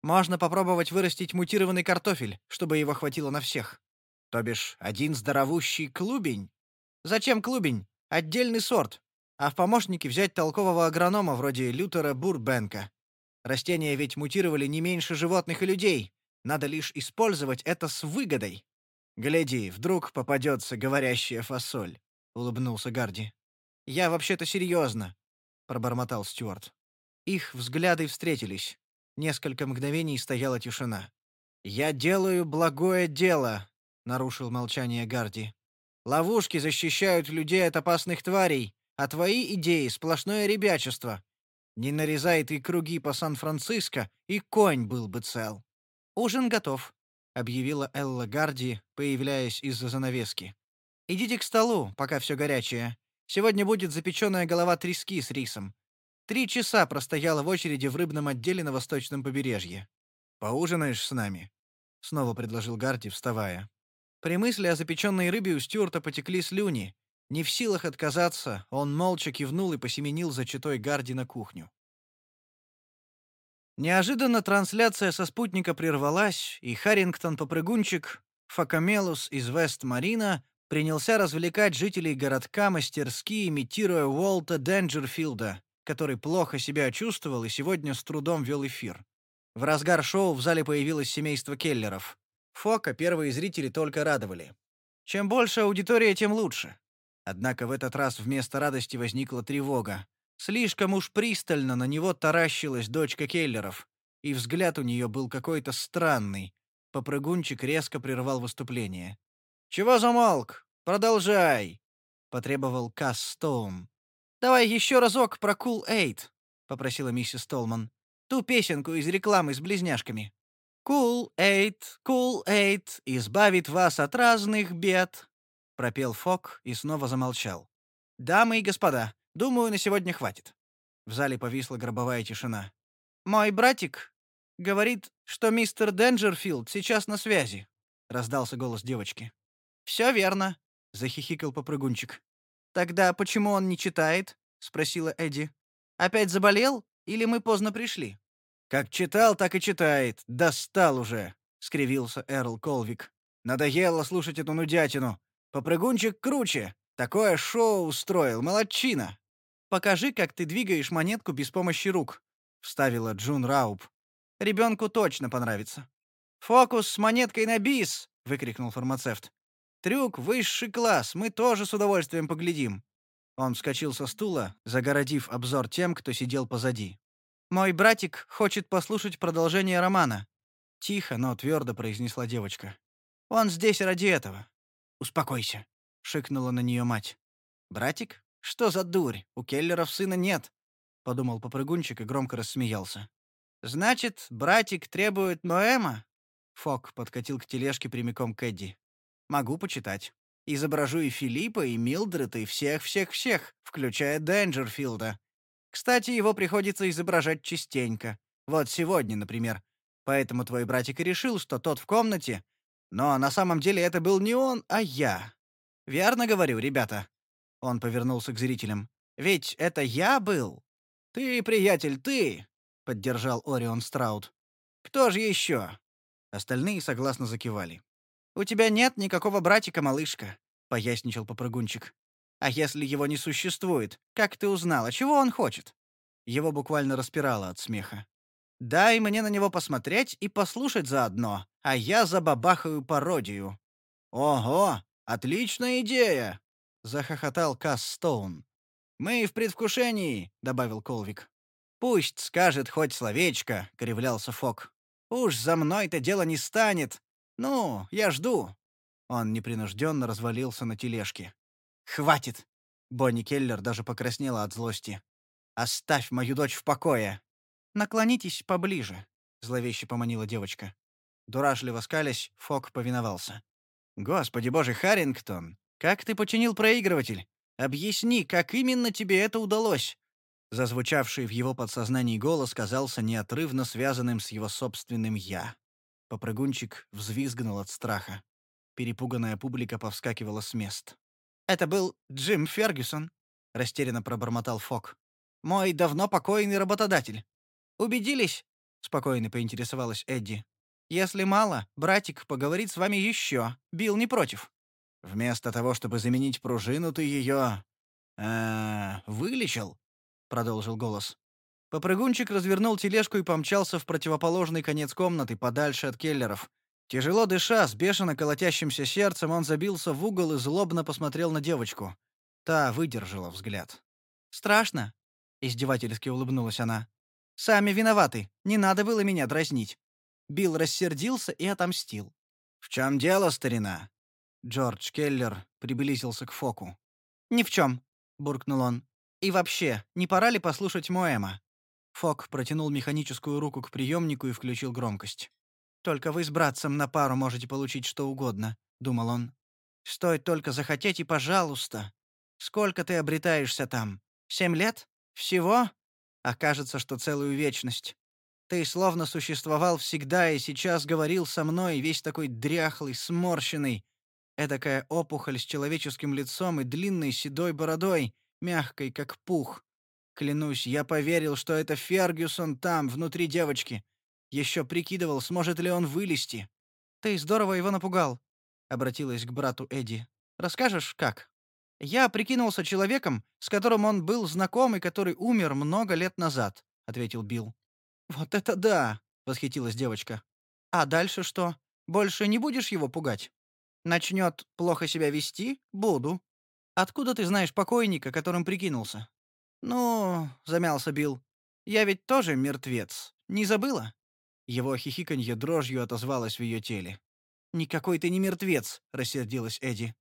Можно попробовать вырастить мутированный картофель, чтобы его хватило на всех. То бишь, один здоровущий клубень. Зачем клубень? Отдельный сорт. А в помощники взять толкового агронома вроде Лютера Бурбенка. Растения ведь мутировали не меньше животных и людей. Надо лишь использовать это с выгодой. «Гляди, вдруг попадется говорящая фасоль», — улыбнулся Гарди. «Я вообще-то серьезно», — пробормотал Стюарт. Их взгляды встретились. Несколько мгновений стояла тишина. «Я делаю благое дело», — нарушил молчание Гарди. «Ловушки защищают людей от опасных тварей, а твои идеи — сплошное ребячество. Не нарезай ты круги по Сан-Франциско, и конь был бы цел». «Ужин готов», — объявила Элла Гарди, появляясь из-за занавески. «Идите к столу, пока все горячее. Сегодня будет запеченная голова трески с рисом. Три часа простояла в очереди в рыбном отделе на восточном побережье. Поужинаешь с нами?» — снова предложил Гарди, вставая. При мысли о запеченной рыбе у Стюарта потекли слюни. Не в силах отказаться, он молча кивнул и посеменил за читой Гарди на кухню. Неожиданно трансляция со спутника прервалась, и Харрингтон-попрыгунчик, Факамелус из Вест-Марина, принялся развлекать жителей городка мастерски, имитируя Уолта Денджерфилда, который плохо себя чувствовал и сегодня с трудом вел эфир. В разгар шоу в зале появилось семейство Келлеров. Фока первые зрители только радовали. Чем больше аудитория, тем лучше. Однако в этот раз вместо радости возникла тревога. Слишком уж пристально на него таращилась дочка Келлеров, и взгляд у нее был какой-то странный. Попрыгунчик резко прервал выступление. «Чего замолк? Продолжай!» — потребовал Касс Стоун. «Давай еще разок про Cool Aid», — попросила миссис Толман. «Ту песенку из рекламы с близняшками». «Cool Aid, Cool Aid избавит вас от разных бед», — пропел Фок и снова замолчал. «Дамы и господа, Думаю, на сегодня хватит». В зале повисла гробовая тишина. «Мой братик говорит, что мистер Денджерфилд сейчас на связи», — раздался голос девочки. «Все верно», — захихикал попрыгунчик. «Тогда почему он не читает?» — спросила Эдди. «Опять заболел? Или мы поздно пришли?» «Как читал, так и читает. Достал уже», — скривился Эрл Колвик. «Надоело слушать эту нудятину. Попрыгунчик круче. Такое шоу устроил, молодчина!» «Покажи, как ты двигаешь монетку без помощи рук», — вставила Джун Рауб. «Ребенку точно понравится». «Фокус с монеткой на бис!» — выкрикнул фармацевт. «Трюк высший класс, мы тоже с удовольствием поглядим». Он вскочил со стула, загородив обзор тем, кто сидел позади. «Мой братик хочет послушать продолжение романа», — тихо, но твердо произнесла девочка. «Он здесь ради этого. Успокойся шикнула на нее мать. «Братик? Что за дурь? У Келлеров сына нет», — подумал попрыгунчик и громко рассмеялся. «Значит, братик требует Ноэма?» Фок подкатил к тележке прямиком к Эдди. «Могу почитать. Изображу и Филиппа, и Милдред, и всех-всех-всех, включая Денджерфилда. Кстати, его приходится изображать частенько. Вот сегодня, например. Поэтому твой братик и решил, что тот в комнате. Но на самом деле это был не он, а я. Верно говорю, ребята. Он повернулся к зрителям. Ведь это я был. Ты, приятель, ты, поддержал Орион Страут. Кто же еще? Остальные согласно закивали. У тебя нет никакого братика, малышка, поясничал попрыгунчик. А если его не существует, как ты узнала, чего он хочет? Его буквально распирало от смеха. Дай мне на него посмотреть и послушать заодно, а я забабахаю пародию. Ого, Отличная идея, захохотал Касс Стоун. Мы в предвкушении, добавил Колвик. Пусть скажет хоть словечко, кривлялся Фок. Уж за мной-то дело не станет. Ну, я жду. Он непринужденно развалился на тележке. Хватит. Бонни Келлер даже покраснела от злости. Оставь мою дочь в покое. Наклонитесь поближе, зловеще поманила девочка. Дурашливо скалясь, Фок повиновался. Господи боже, Харрингтон, как ты починил проигрыватель? Объясни, как именно тебе это удалось?» Зазвучавший в его подсознании голос казался неотрывно связанным с его собственным «я». Попрыгунчик взвизгнул от страха. Перепуганная публика повскакивала с мест. «Это был Джим Фергюсон», — растерянно пробормотал Фок. «Мой давно покойный работодатель». «Убедились?» — спокойно поинтересовалась Эдди. Если мало, братик поговорит с вами еще. Билл не против. Вместо того, чтобы заменить пружину, ты ее... э вылечил?» — продолжил голос. Попрыгунчик развернул тележку и помчался в противоположный конец комнаты, подальше от келлеров. Тяжело дыша, с бешено колотящимся сердцем, он забился в угол и злобно посмотрел на девочку. Та выдержала взгляд. «Страшно?» — издевательски улыбнулась она. «Сами виноваты. Не надо было меня дразнить. Билл рассердился и отомстил. «В чем дело, старина?» Джордж Келлер приблизился к Фоку. «Ни в чем», — буркнул он. «И вообще, не пора ли послушать Моэма?» Фок протянул механическую руку к приемнику и включил громкость. «Только вы с братцем на пару можете получить что угодно», — думал он. «Стоит только захотеть, и пожалуйста. Сколько ты обретаешься там? Семь лет? Всего? Окажется, что целую вечность. Ты словно существовал всегда и сейчас говорил со мной, весь такой дряхлый, сморщенный. Эдакая опухоль с человеческим лицом и длинной седой бородой, мягкой, как пух. Клянусь, я поверил, что это Фергюсон там, внутри девочки. Еще прикидывал, сможет ли он вылезти. «Ты здорово его напугал», — обратилась к брату Эдди. «Расскажешь, как?» «Я прикинулся человеком, с которым он был знаком и который умер много лет назад», — ответил Билл. «Вот это да!» — восхитилась девочка. «А дальше что? Больше не будешь его пугать?» Начнет плохо себя вести — буду. Откуда ты знаешь покойника, которым прикинулся? Ну, замялся Билл. Я ведь тоже мертвец. Не забыла? Его хихиканье дрожью отозвалось в ее теле. «Никакой ты не мертвец», — рассердилась Эдди.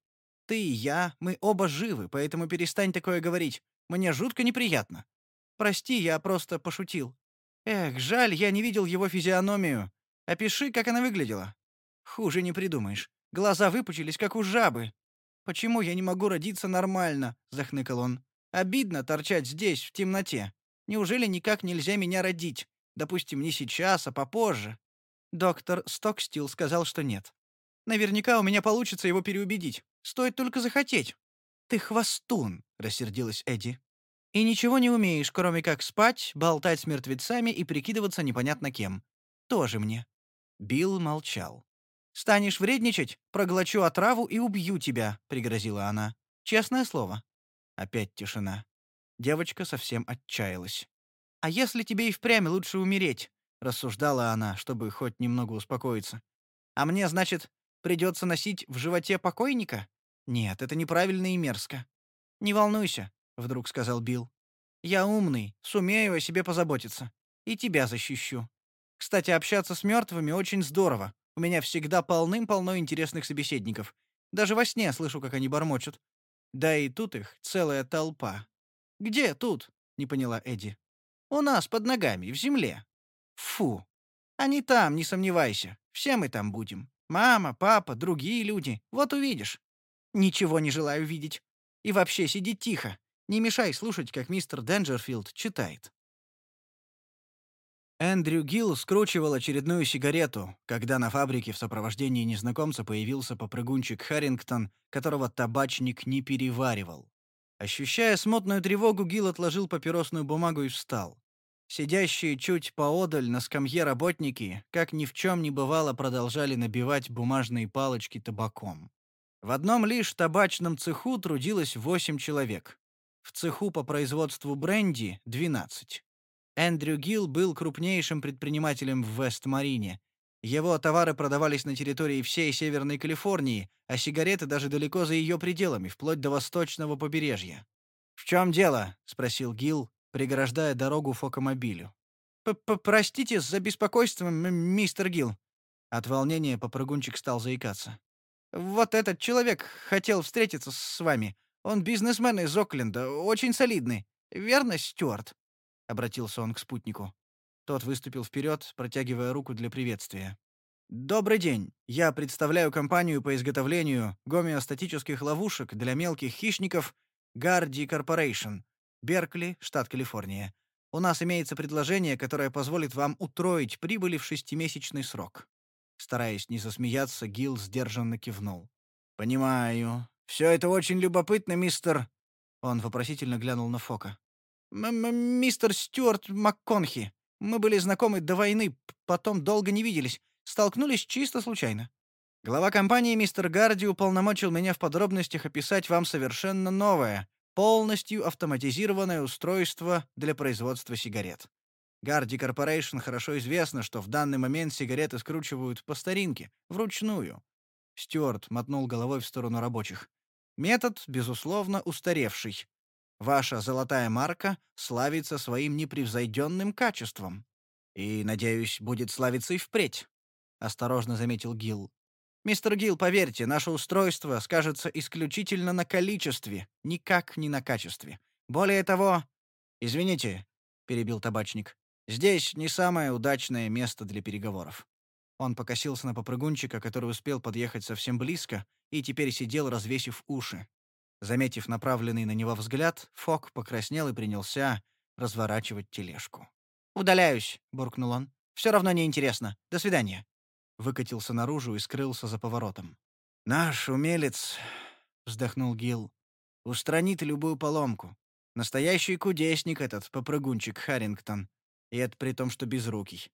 «Ты и я, мы оба живы, поэтому перестань такое говорить. Мне жутко неприятно. Прости, я просто пошутил. Эх, жаль, я не видел его физиономию. Опиши, как она выглядела. Хуже не придумаешь. Глаза выпучились, как у жабы. «Почему я не могу родиться нормально?» — захныкал он. «Обидно торчать здесь, в темноте. Неужели никак нельзя меня родить? Допустим, не сейчас, а попозже?» Доктор Стокстил сказал, что нет. «Наверняка у меня получится его переубедить. Стоит только захотеть». «Ты хвостун», — рассердилась Эдди. «И ничего не умеешь, кроме как спать, болтать с мертвецами и прикидываться непонятно кем. Тоже мне». Билл молчал. «Станешь вредничать, проглочу отраву и убью тебя», — пригрозила она. «Честное слово». Опять тишина. Девочка совсем отчаялась. «А если тебе и впрямь лучше умереть?» — рассуждала она, чтобы хоть немного успокоиться. «А мне, значит, придется носить в животе покойника? Нет, это неправильно и мерзко». «Не волнуйся», — вдруг сказал Билл. «Я умный, сумею о себе позаботиться. И тебя защищу. Кстати, общаться с мертвыми очень здорово. У меня всегда полным-полно интересных собеседников. Даже во сне слышу, как они бормочут. Да и тут их целая толпа. Где тут? не поняла Эдди. У нас под ногами, в земле. Фу. Они там, не сомневайся. Все мы там будем. Мама, папа, другие люди. Вот увидишь. Ничего не желаю видеть. И вообще сиди тихо. Не мешай слушать, как мистер Денджерфилд читает. Эндрю Гилл скручивал очередную сигарету, когда на фабрике в сопровождении незнакомца появился попрыгунчик Харрингтон, которого табачник не переваривал. Ощущая смутную тревогу, Гилл отложил папиросную бумагу и встал. Сидящие чуть поодаль на скамье работники, как ни в чем не бывало, продолжали набивать бумажные палочки табаком. В одном лишь табачном цеху трудилось восемь человек. В цеху по производству бренди — двенадцать. Эндрю Гилл был крупнейшим предпринимателем в Вест-Марине. Его товары продавались на территории всей Северной Калифорнии, а сигареты даже далеко за ее пределами, вплоть до восточного побережья. «В чем дело?» — спросил Гилл, преграждая дорогу фокомобилю. «Простите за беспокойство, мистер Гилл». От волнения попрыгунчик стал заикаться. «Вот этот человек хотел встретиться с вами. Он бизнесмен из Окленда, очень солидный. Верно, Стюарт?» Обратился он к спутнику. Тот выступил вперед, протягивая руку для приветствия. Добрый день. Я представляю компанию по изготовлению гомеостатических ловушек для мелких хищников Гарди Corporation, Беркли, штат Калифорния. У нас имеется предложение, которое позволит вам утроить прибыли в шестимесячный срок. Стараясь не засмеяться, Гил сдержанно кивнул. Понимаю. Все это очень любопытно, мистер. Он вопросительно глянул на Фока. «Мистер Стюарт МакКонхи. Мы были знакомы до войны, потом долго не виделись. Столкнулись чисто случайно. Глава компании мистер Гарди уполномочил меня в подробностях описать вам совершенно новое, полностью автоматизированное устройство для производства сигарет. Гарди Корпорейшн хорошо известно, что в данный момент сигареты скручивают по старинке, вручную. Стюарт мотнул головой в сторону рабочих. Метод, безусловно, устаревший. Ваша золотая марка славится своим непревзойденным качеством. И, надеюсь, будет славиться и впредь», — осторожно заметил Гил. «Мистер Гил, поверьте, наше устройство скажется исключительно на количестве, никак не на качестве. Более того...» «Извините», — перебил табачник, — «здесь не самое удачное место для переговоров». Он покосился на попрыгунчика, который успел подъехать совсем близко и теперь сидел, развесив уши. Заметив направленный на него взгляд, Фок покраснел и принялся разворачивать тележку. «Удаляюсь», — буркнул он. «Все равно неинтересно. До свидания». Выкатился наружу и скрылся за поворотом. «Наш умелец», — вздохнул Гил, — «устранит любую поломку. Настоящий кудесник этот, попрыгунчик Харрингтон. И это при том, что безрукий».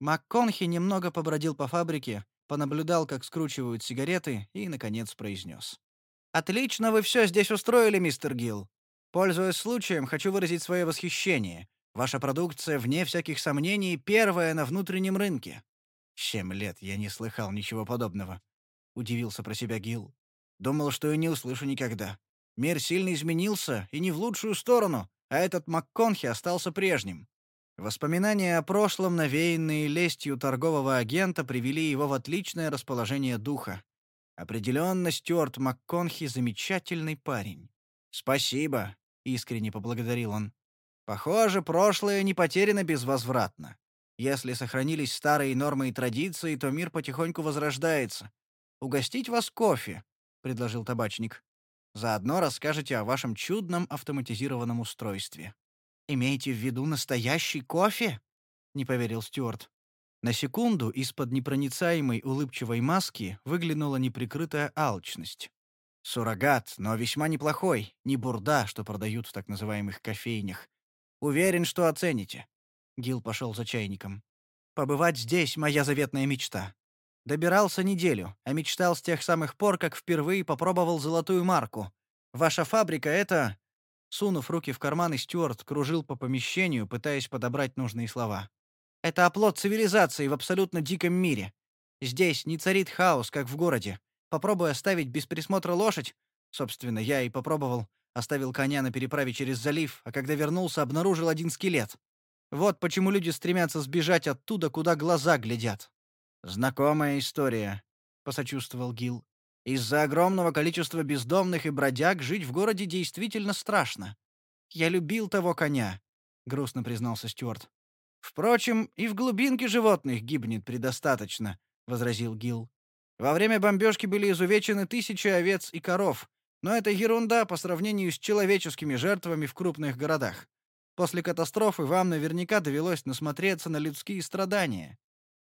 МакКонхи немного побродил по фабрике, понаблюдал, как скручивают сигареты, и, наконец, произнес. «Отлично вы все здесь устроили, мистер Гилл. Пользуясь случаем, хочу выразить свое восхищение. Ваша продукция, вне всяких сомнений, первая на внутреннем рынке». «Семь лет я не слыхал ничего подобного», — удивился про себя Гил. «Думал, что и не услышу никогда. Мир сильно изменился, и не в лучшую сторону, а этот МакКонхи остался прежним. Воспоминания о прошлом, навеянные лестью торгового агента, привели его в отличное расположение духа. Определенно, Стюарт МакКонхи — замечательный парень. «Спасибо», — искренне поблагодарил он. «Похоже, прошлое не потеряно безвозвратно. Если сохранились старые нормы и традиции, то мир потихоньку возрождается. Угостить вас кофе», — предложил табачник. «Заодно расскажете о вашем чудном автоматизированном устройстве». «Имеете в виду настоящий кофе?» — не поверил Стюарт. На секунду из-под непроницаемой улыбчивой маски выглянула неприкрытая алчность. «Суррогат, но весьма неплохой, не бурда, что продают в так называемых кофейнях. Уверен, что оцените». Гил пошел за чайником. «Побывать здесь — моя заветная мечта. Добирался неделю, а мечтал с тех самых пор, как впервые попробовал золотую марку. Ваша фабрика — это...» Сунув руки в карманы, Стюарт кружил по помещению, пытаясь подобрать нужные слова. «Это оплот цивилизации в абсолютно диком мире. Здесь не царит хаос, как в городе. Попробуй оставить без присмотра лошадь. Собственно, я и попробовал. Оставил коня на переправе через залив, а когда вернулся, обнаружил один скелет. Вот почему люди стремятся сбежать оттуда, куда глаза глядят». «Знакомая история», — посочувствовал Гил. Из-за огромного количества бездомных и бродяг жить в городе действительно страшно. Я любил того коня, грустно признался Стюарт. Впрочем, и в глубинке животных гибнет предостаточно, возразил Гил. Во время бомбежки были изувечены тысячи овец и коров, но это ерунда по сравнению с человеческими жертвами в крупных городах. После катастрофы вам наверняка довелось насмотреться на людские страдания.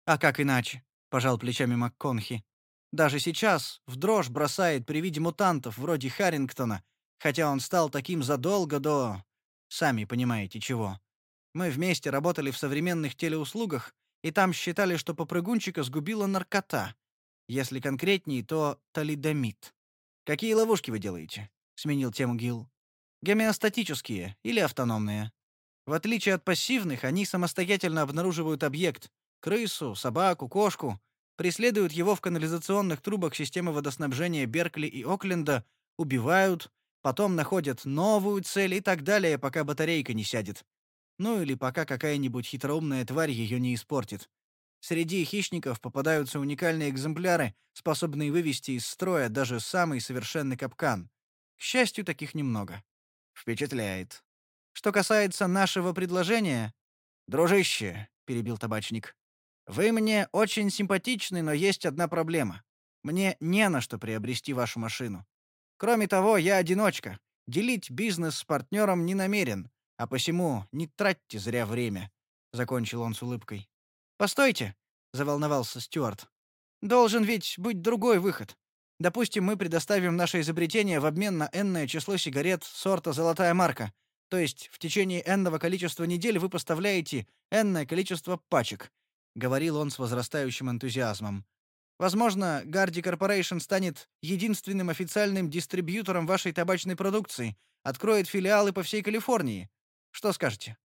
А как иначе? пожал плечами МакКонхи. Даже сейчас в дрожь бросает при виде мутантов вроде Харрингтона, хотя он стал таким задолго до... Сами понимаете чего. Мы вместе работали в современных телеуслугах, и там считали, что попрыгунчика сгубила наркота. Если конкретней, то талидомид. «Какие ловушки вы делаете?» — сменил тему Гил. «Гомеостатические или автономные. В отличие от пассивных, они самостоятельно обнаруживают объект — крысу, собаку, кошку преследуют его в канализационных трубах системы водоснабжения Беркли и Окленда, убивают, потом находят новую цель и так далее, пока батарейка не сядет. Ну или пока какая-нибудь хитроумная тварь ее не испортит. Среди хищников попадаются уникальные экземпляры, способные вывести из строя даже самый совершенный капкан. К счастью, таких немного. Впечатляет. Что касается нашего предложения... «Дружище», — перебил табачник, вы мне очень симпатичны, но есть одна проблема. Мне не на что приобрести вашу машину. Кроме того, я одиночка. Делить бизнес с партнером не намерен, а посему не тратьте зря время, закончил он с улыбкой. Постойте, заволновался Стюарт. Должен ведь быть другой выход. Допустим, мы предоставим наше изобретение в обмен на энное число сигарет сорта «Золотая марка». То есть в течение энного количества недель вы поставляете энное количество пачек, — говорил он с возрастающим энтузиазмом. «Возможно, Гарди Корпорейшн станет единственным официальным дистрибьютором вашей табачной продукции, откроет филиалы по всей Калифорнии. Что скажете?»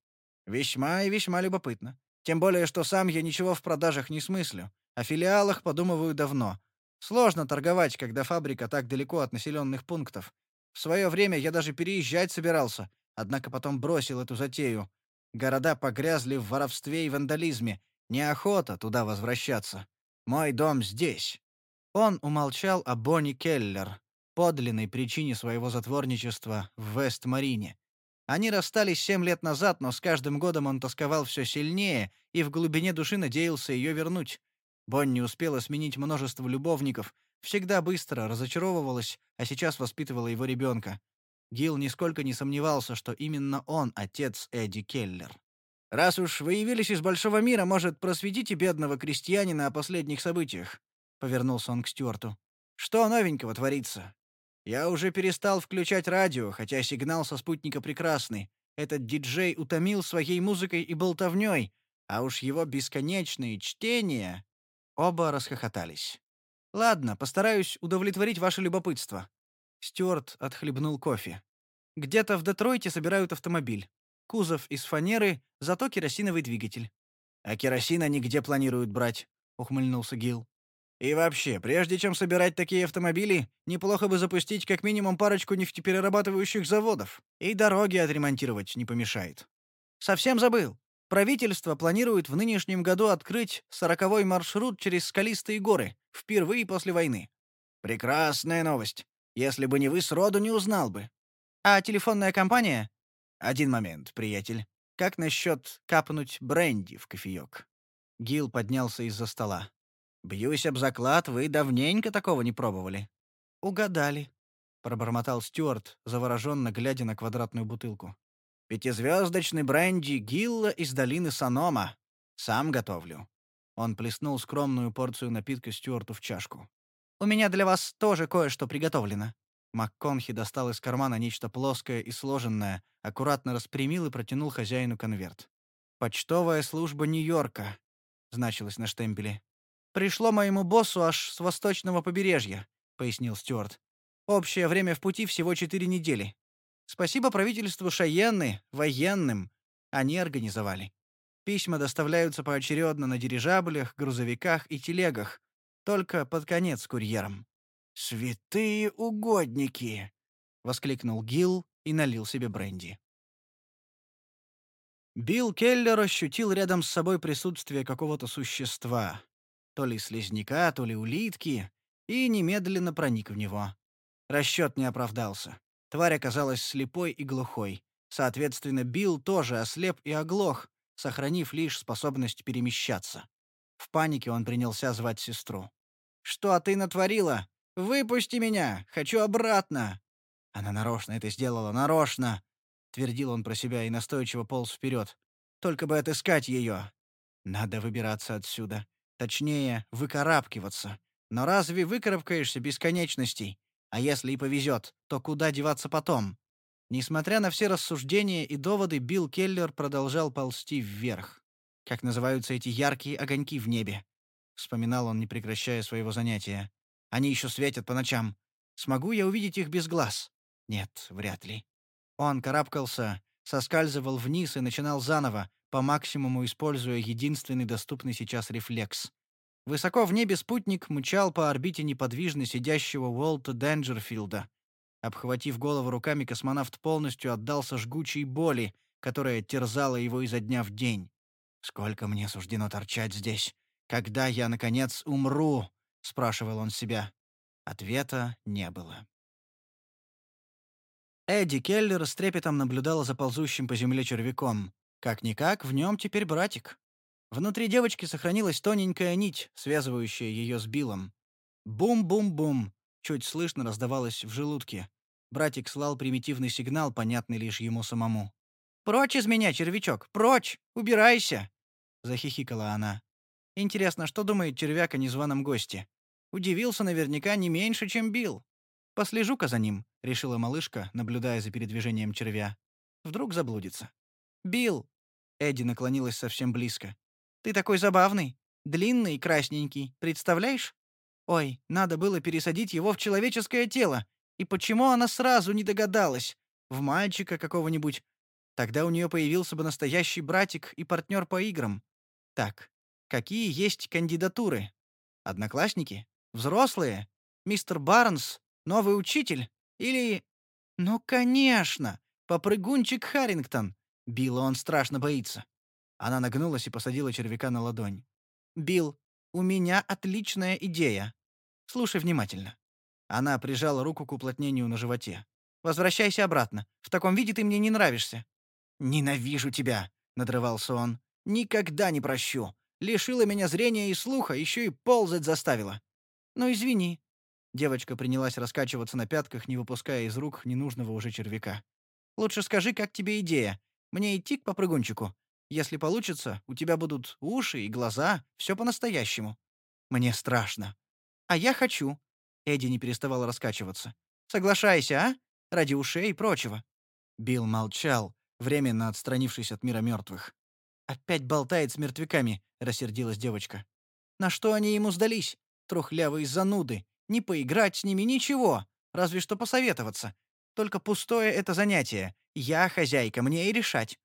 «Весьма и весьма любопытно. Тем более, что сам я ничего в продажах не смыслю. О филиалах подумываю давно. Сложно торговать, когда фабрика так далеко от населенных пунктов. В свое время я даже переезжать собирался, однако потом бросил эту затею. Города погрязли в воровстве и вандализме, Неохота туда возвращаться. Мой дом здесь». Он умолчал о Бонни Келлер, подлинной причине своего затворничества в Вест-Марине. Они расстались семь лет назад, но с каждым годом он тосковал все сильнее и в глубине души надеялся ее вернуть. Бонни успела сменить множество любовников, всегда быстро разочаровывалась, а сейчас воспитывала его ребенка. Гил нисколько не сомневался, что именно он отец Эдди Келлер. Раз уж вы явились из большого мира, может, просветите бедного крестьянина о последних событиях?» — повернулся он к Стюарту. Что новенького творится? Я уже перестал включать радио, хотя сигнал со спутника прекрасный. Этот диджей утомил своей музыкой и болтовней, а уж его бесконечные чтения...» Оба расхохотались. «Ладно, постараюсь удовлетворить ваше любопытство». Стюарт отхлебнул кофе. «Где-то в Детройте собирают автомобиль. Кузов из фанеры, зато керосиновый двигатель». «А керосина нигде планируют брать», — ухмыльнулся Гил. И вообще, прежде чем собирать такие автомобили, неплохо бы запустить как минимум парочку нефтеперерабатывающих заводов. И дороги отремонтировать не помешает. Совсем забыл. Правительство планирует в нынешнем году открыть сороковой маршрут через скалистые горы, впервые после войны. Прекрасная новость. Если бы не вы, сроду не узнал бы. А телефонная компания? Один момент, приятель. Как насчет капнуть бренди в кофеек? Гил поднялся из-за стола. Бьюсь об заклад, вы давненько такого не пробовали. Угадали, пробормотал Стюарт, завороженно глядя на квадратную бутылку. Пятизвездочный бренди Гилла из долины Санома. Сам готовлю. Он плеснул скромную порцию напитка Стюарту в чашку. У меня для вас тоже кое-что приготовлено. МакКонхи достал из кармана нечто плоское и сложенное, аккуратно распрямил и протянул хозяину конверт. «Почтовая служба Нью-Йорка», — значилось на штемпеле. Пришло моему боссу аж с восточного побережья, пояснил Стюарт. Общее время в пути всего четыре недели. Спасибо правительству Шайенны, военным, они организовали. Письма доставляются поочередно на дирижаблях, грузовиках и телегах, только под конец курьером. Святые угодники, воскликнул Гил и налил себе бренди. Билл Келлер ощутил рядом с собой присутствие какого-то существа то ли слизняка, то ли улитки, и немедленно проник в него. Расчет не оправдался. Тварь оказалась слепой и глухой. Соответственно, Билл тоже ослеп и оглох, сохранив лишь способность перемещаться. В панике он принялся звать сестру. «Что ты натворила? Выпусти меня! Хочу обратно!» Она нарочно это сделала, нарочно! Твердил он про себя и настойчиво полз вперед. Только бы отыскать ее. Надо выбираться отсюда. Точнее, выкарабкиваться. Но разве выкарабкаешься бесконечностей? А если и повезет, то куда деваться потом? Несмотря на все рассуждения и доводы, Билл Келлер продолжал ползти вверх. Как называются эти яркие огоньки в небе? Вспоминал он, не прекращая своего занятия. Они еще светят по ночам. Смогу я увидеть их без глаз? Нет, вряд ли. Он карабкался, соскальзывал вниз и начинал заново, по максимуму используя единственный доступный сейчас рефлекс. Высоко в небе спутник мчал по орбите неподвижно сидящего Уолта Денджерфилда. Обхватив голову руками, космонавт полностью отдался жгучей боли, которая терзала его изо дня в день. «Сколько мне суждено торчать здесь? Когда я, наконец, умру?» — спрашивал он себя. Ответа не было. Эдди Келлер с трепетом наблюдала за ползущим по земле червяком. Как-никак, в нем теперь братик. Внутри девочки сохранилась тоненькая нить, связывающая ее с Биллом. Бум-бум-бум, чуть слышно раздавалось в желудке. Братик слал примитивный сигнал, понятный лишь ему самому. «Прочь из меня, червячок, прочь! Убирайся!» — захихикала она. Интересно, что думает червяк о незваном госте? Удивился наверняка не меньше, чем Билл. «Послежу-ка за ним», — решила малышка, наблюдая за передвижением червя. Вдруг заблудится. «Билл!» Эдди наклонилась совсем близко. «Ты такой забавный, длинный и красненький, представляешь? Ой, надо было пересадить его в человеческое тело. И почему она сразу не догадалась? В мальчика какого-нибудь. Тогда у нее появился бы настоящий братик и партнер по играм. Так, какие есть кандидатуры? Одноклассники? Взрослые? Мистер Барнс? Новый учитель? Или... Ну, конечно! Попрыгунчик Харрингтон. Билла он страшно боится. Она нагнулась и посадила червяка на ладонь. «Билл, у меня отличная идея. Слушай внимательно». Она прижала руку к уплотнению на животе. «Возвращайся обратно. В таком виде ты мне не нравишься». «Ненавижу тебя», — надрывался он. «Никогда не прощу. Лишила меня зрения и слуха, еще и ползать заставила». «Ну, извини». Девочка принялась раскачиваться на пятках, не выпуская из рук ненужного уже червяка. «Лучше скажи, как тебе идея. Мне идти к попрыгунчику? Если получится, у тебя будут уши и глаза, все по-настоящему. Мне страшно. А я хочу. Эдди не переставал раскачиваться. «Соглашайся, а? Ради ушей и прочего». Билл молчал, временно отстранившись от мира мертвых. «Опять болтает с мертвяками», — рассердилась девочка. «На что они ему сдались? Трухлявые зануды. Не поиграть с ними, ничего. Разве что посоветоваться. Только пустое это занятие. Я хозяйка, мне и решать».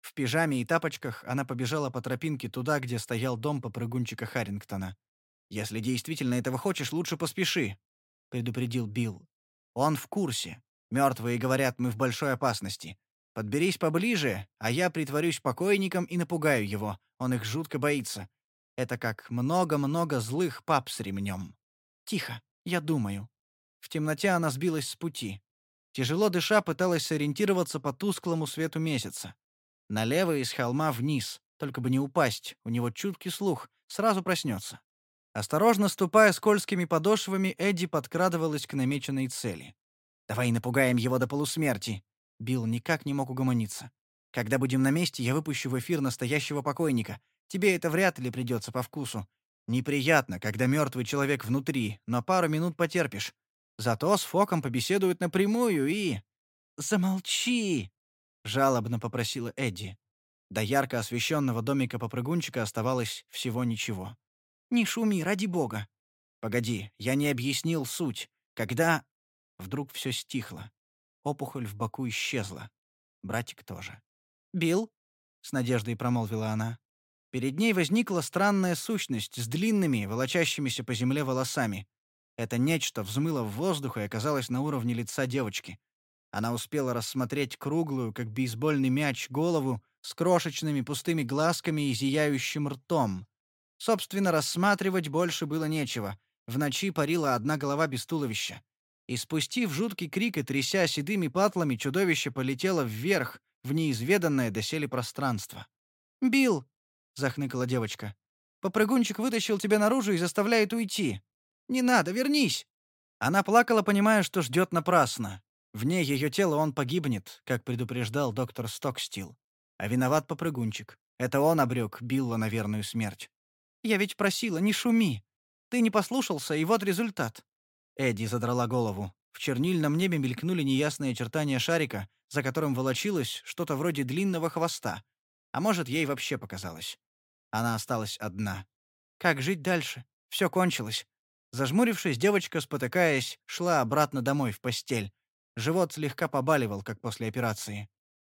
В пижаме и тапочках она побежала по тропинке туда, где стоял дом попрыгунчика Харрингтона. «Если действительно этого хочешь, лучше поспеши», — предупредил Билл. «Он в курсе. Мертвые говорят, мы в большой опасности. Подберись поближе, а я притворюсь покойником и напугаю его. Он их жутко боится. Это как много-много злых пап с ремнем. Тихо, я думаю. В темноте она сбилась с пути. Тяжело дыша пыталась сориентироваться по тусклому свету месяца. Налево из холма вниз, только бы не упасть, у него чуткий слух, сразу проснется. Осторожно ступая скользкими подошвами, Эдди подкрадывалась к намеченной цели. «Давай напугаем его до полусмерти», Билл никак не мог угомониться. «Когда будем на месте, я выпущу в эфир настоящего покойника. Тебе это вряд ли придется по вкусу. Неприятно, когда мертвый человек внутри, но пару минут потерпишь. Зато с Фоком побеседуют напрямую и...» «Замолчи!» — жалобно попросила Эдди. До ярко освещенного домика попрыгунчика оставалось всего ничего. «Не шуми, ради бога!» «Погоди, я не объяснил суть. Когда...» Вдруг все стихло. Опухоль в боку исчезла. Братик тоже. «Билл?» — с надеждой промолвила она. Перед ней возникла странная сущность с длинными, волочащимися по земле волосами. Это нечто взмыло в воздух и оказалось на уровне лица девочки. Она успела рассмотреть круглую, как бейсбольный мяч, голову с крошечными пустыми глазками и зияющим ртом. Собственно, рассматривать больше было нечего. В ночи парила одна голова без туловища. И спустив жуткий крик и тряся седыми патлами, чудовище полетело вверх, в неизведанное доселе пространство. «Билл!» — захныкала девочка. «Попрыгунчик вытащил тебя наружу и заставляет уйти. Не надо, вернись!» Она плакала, понимая, что ждет напрасно. Вне ее тела он погибнет, как предупреждал доктор Стокстил. А виноват попрыгунчик. Это он обрек Билла на верную смерть. «Я ведь просила, не шуми. Ты не послушался, и вот результат. Эдди задрала голову. В чернильном небе мелькнули неясные очертания шарика, за которым волочилось что-то вроде длинного хвоста. А может, ей вообще показалось. Она осталась одна. Как жить дальше? Все кончилось. Зажмурившись, девочка, спотыкаясь, шла обратно домой в постель. Живот слегка побаливал, как после операции.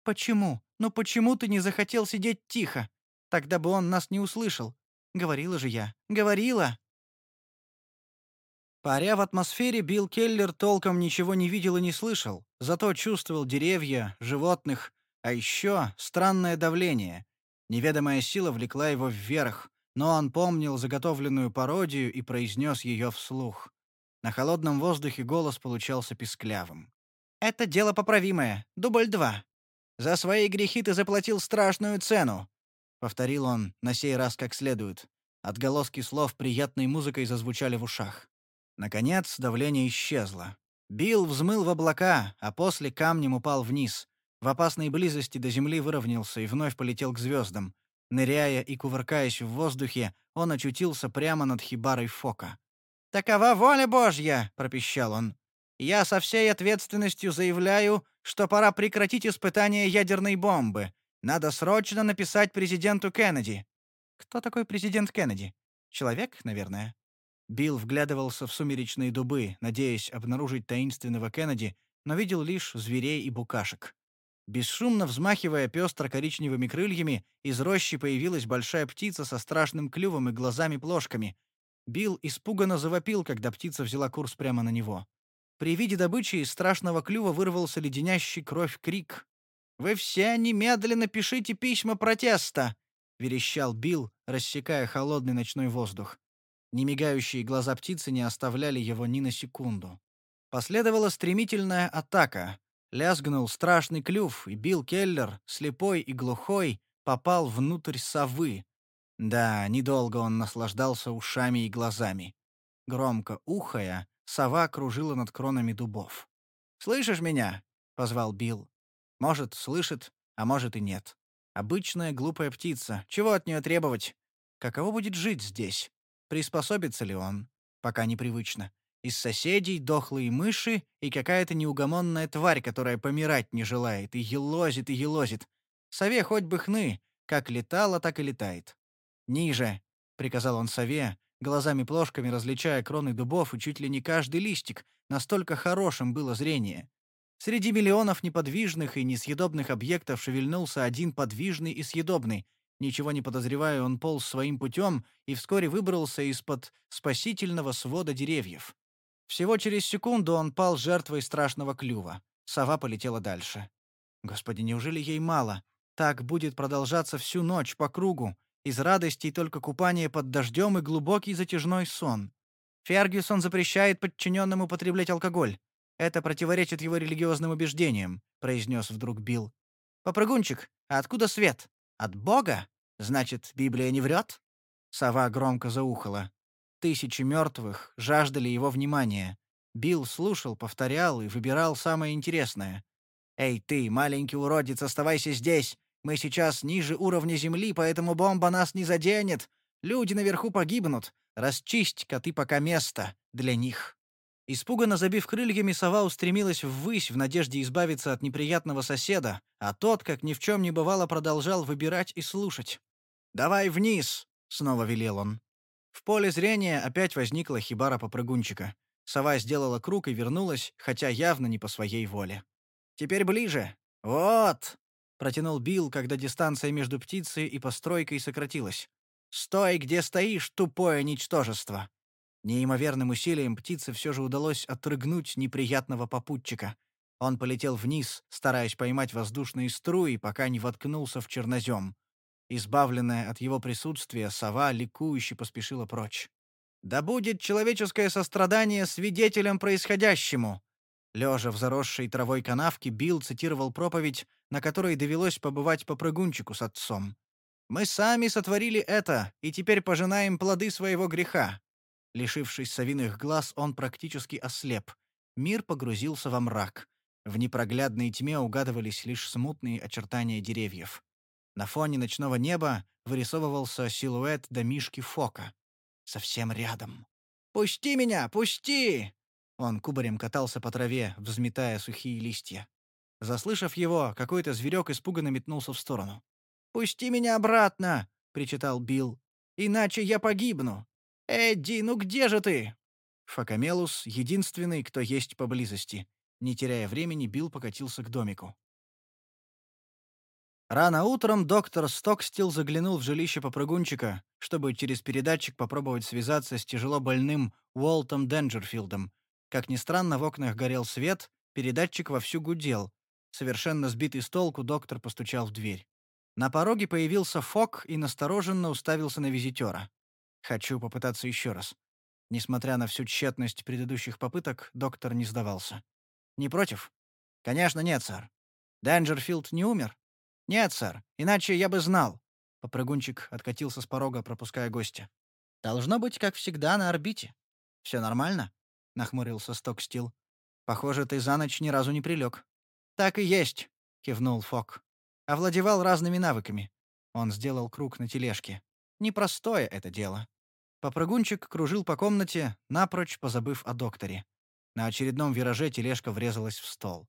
«Почему? Ну почему ты не захотел сидеть тихо? Тогда бы он нас не услышал. Говорила же я. Говорила!» Паря в атмосфере, Билл Келлер толком ничего не видел и не слышал, зато чувствовал деревья, животных, а еще странное давление. Неведомая сила влекла его вверх, но он помнил заготовленную пародию и произнес ее вслух. На холодном воздухе голос получался писклявым. «Это дело поправимое. Дубль два. За свои грехи ты заплатил страшную цену», — повторил он на сей раз как следует. Отголоски слов приятной музыкой зазвучали в ушах. Наконец давление исчезло. Билл взмыл в облака, а после камнем упал вниз. В опасной близости до земли выровнялся и вновь полетел к звездам. Ныряя и кувыркаясь в воздухе, он очутился прямо над хибарой Фока. «Такова воля Божья!» — пропищал он. «Я со всей ответственностью заявляю, что пора прекратить испытание ядерной бомбы. Надо срочно написать президенту Кеннеди». «Кто такой президент Кеннеди? Человек, наверное?» Билл вглядывался в сумеречные дубы, надеясь обнаружить таинственного Кеннеди, но видел лишь зверей и букашек. Бесшумно взмахивая пестро-коричневыми крыльями, из рощи появилась большая птица со страшным клювом и глазами-плошками. Билл испуганно завопил, когда птица взяла курс прямо на него. При виде добычи из страшного клюва вырвался леденящий кровь крик. «Вы все немедленно пишите письма протеста!» — верещал Билл, рассекая холодный ночной воздух. Немигающие глаза птицы не оставляли его ни на секунду. Последовала стремительная атака. Лязгнул страшный клюв, и Билл Келлер, слепой и глухой, попал внутрь совы. Да, недолго он наслаждался ушами и глазами. Громко ухая, сова кружила над кронами дубов. «Слышишь меня?» — позвал Билл. «Может, слышит, а может и нет. Обычная глупая птица. Чего от нее требовать? Каково будет жить здесь? Приспособится ли он? Пока непривычно. Из соседей дохлые мыши и какая-то неугомонная тварь, которая помирать не желает, и елозит, и елозит. Сове хоть бы хны, как летала, так и летает. «Ниже!» — приказал он сове, глазами-плошками различая кроны дубов и чуть ли не каждый листик, настолько хорошим было зрение. Среди миллионов неподвижных и несъедобных объектов шевельнулся один подвижный и съедобный. Ничего не подозревая, он полз своим путем и вскоре выбрался из-под спасительного свода деревьев. Всего через секунду он пал жертвой страшного клюва. Сова полетела дальше. Господи, неужели ей мало? Так будет продолжаться всю ночь по кругу. Из радостей только купание под дождем и глубокий затяжной сон. Фергюсон запрещает подчиненным употреблять алкоголь. Это противоречит его религиозным убеждениям, произнес вдруг Билл. Попрыгунчик, а откуда свет? От Бога? Значит, Библия не врет? Сова громко заухала. Тысячи мертвых жаждали его внимания. Билл слушал, повторял и выбирал самое интересное. «Эй, ты, маленький уродец, оставайся здесь! Мы сейчас ниже уровня земли, поэтому бомба нас не заденет. Люди наверху погибнут. Расчисть-ка ты пока место для них». Испуганно забив крыльями, сова устремилась ввысь в надежде избавиться от неприятного соседа, а тот, как ни в чем не бывало, продолжал выбирать и слушать. «Давай вниз!» — снова велел он. В поле зрения опять возникла хибара попрыгунчика. Сова сделала круг и вернулась, хотя явно не по своей воле. «Теперь ближе! Вот!» протянул Билл, когда дистанция между птицей и постройкой сократилась. «Стой, где стоишь, тупое ничтожество!» Неимоверным усилием птице все же удалось отрыгнуть неприятного попутчика. Он полетел вниз, стараясь поймать воздушные струи, пока не воткнулся в чернозем. Избавленная от его присутствия, сова ликующе поспешила прочь. «Да будет человеческое сострадание свидетелем происходящему!» Лежа в заросшей травой канавке, Билл цитировал проповедь, на которой довелось побывать по прыгунчику с отцом. «Мы сами сотворили это, и теперь пожинаем плоды своего греха». Лишившись совиных глаз, он практически ослеп. Мир погрузился во мрак. В непроглядной тьме угадывались лишь смутные очертания деревьев. На фоне ночного неба вырисовывался силуэт домишки Фока. Совсем рядом. «Пусти меня! Пусти!» Он кубарем катался по траве, взметая сухие листья. Заслышав его, какой-то зверек испуганно метнулся в сторону. «Пусти меня обратно!» — причитал Билл. «Иначе я погибну! Эдди, ну где же ты?» Факамелус — единственный, кто есть поблизости. Не теряя времени, Билл покатился к домику. Рано утром доктор Стокстил заглянул в жилище попрыгунчика, чтобы через передатчик попробовать связаться с тяжело больным Уолтом Денджерфилдом, как ни странно, в окнах горел свет, передатчик вовсю гудел. Совершенно сбитый с толку, доктор постучал в дверь. На пороге появился Фок и настороженно уставился на визитера. «Хочу попытаться еще раз». Несмотря на всю тщетность предыдущих попыток, доктор не сдавался. «Не против?» «Конечно нет, сэр». «Денджерфилд не умер?» «Нет, сэр. Иначе я бы знал». Попрыгунчик откатился с порога, пропуская гостя. «Должно быть, как всегда, на орбите. Все нормально?» — нахмурился Стокстил. «Похоже, ты за ночь ни разу не прилег». «Так и есть», — кивнул Фок. «Овладевал разными навыками». Он сделал круг на тележке. «Непростое это дело». Попрыгунчик кружил по комнате, напрочь позабыв о докторе. На очередном вираже тележка врезалась в стол.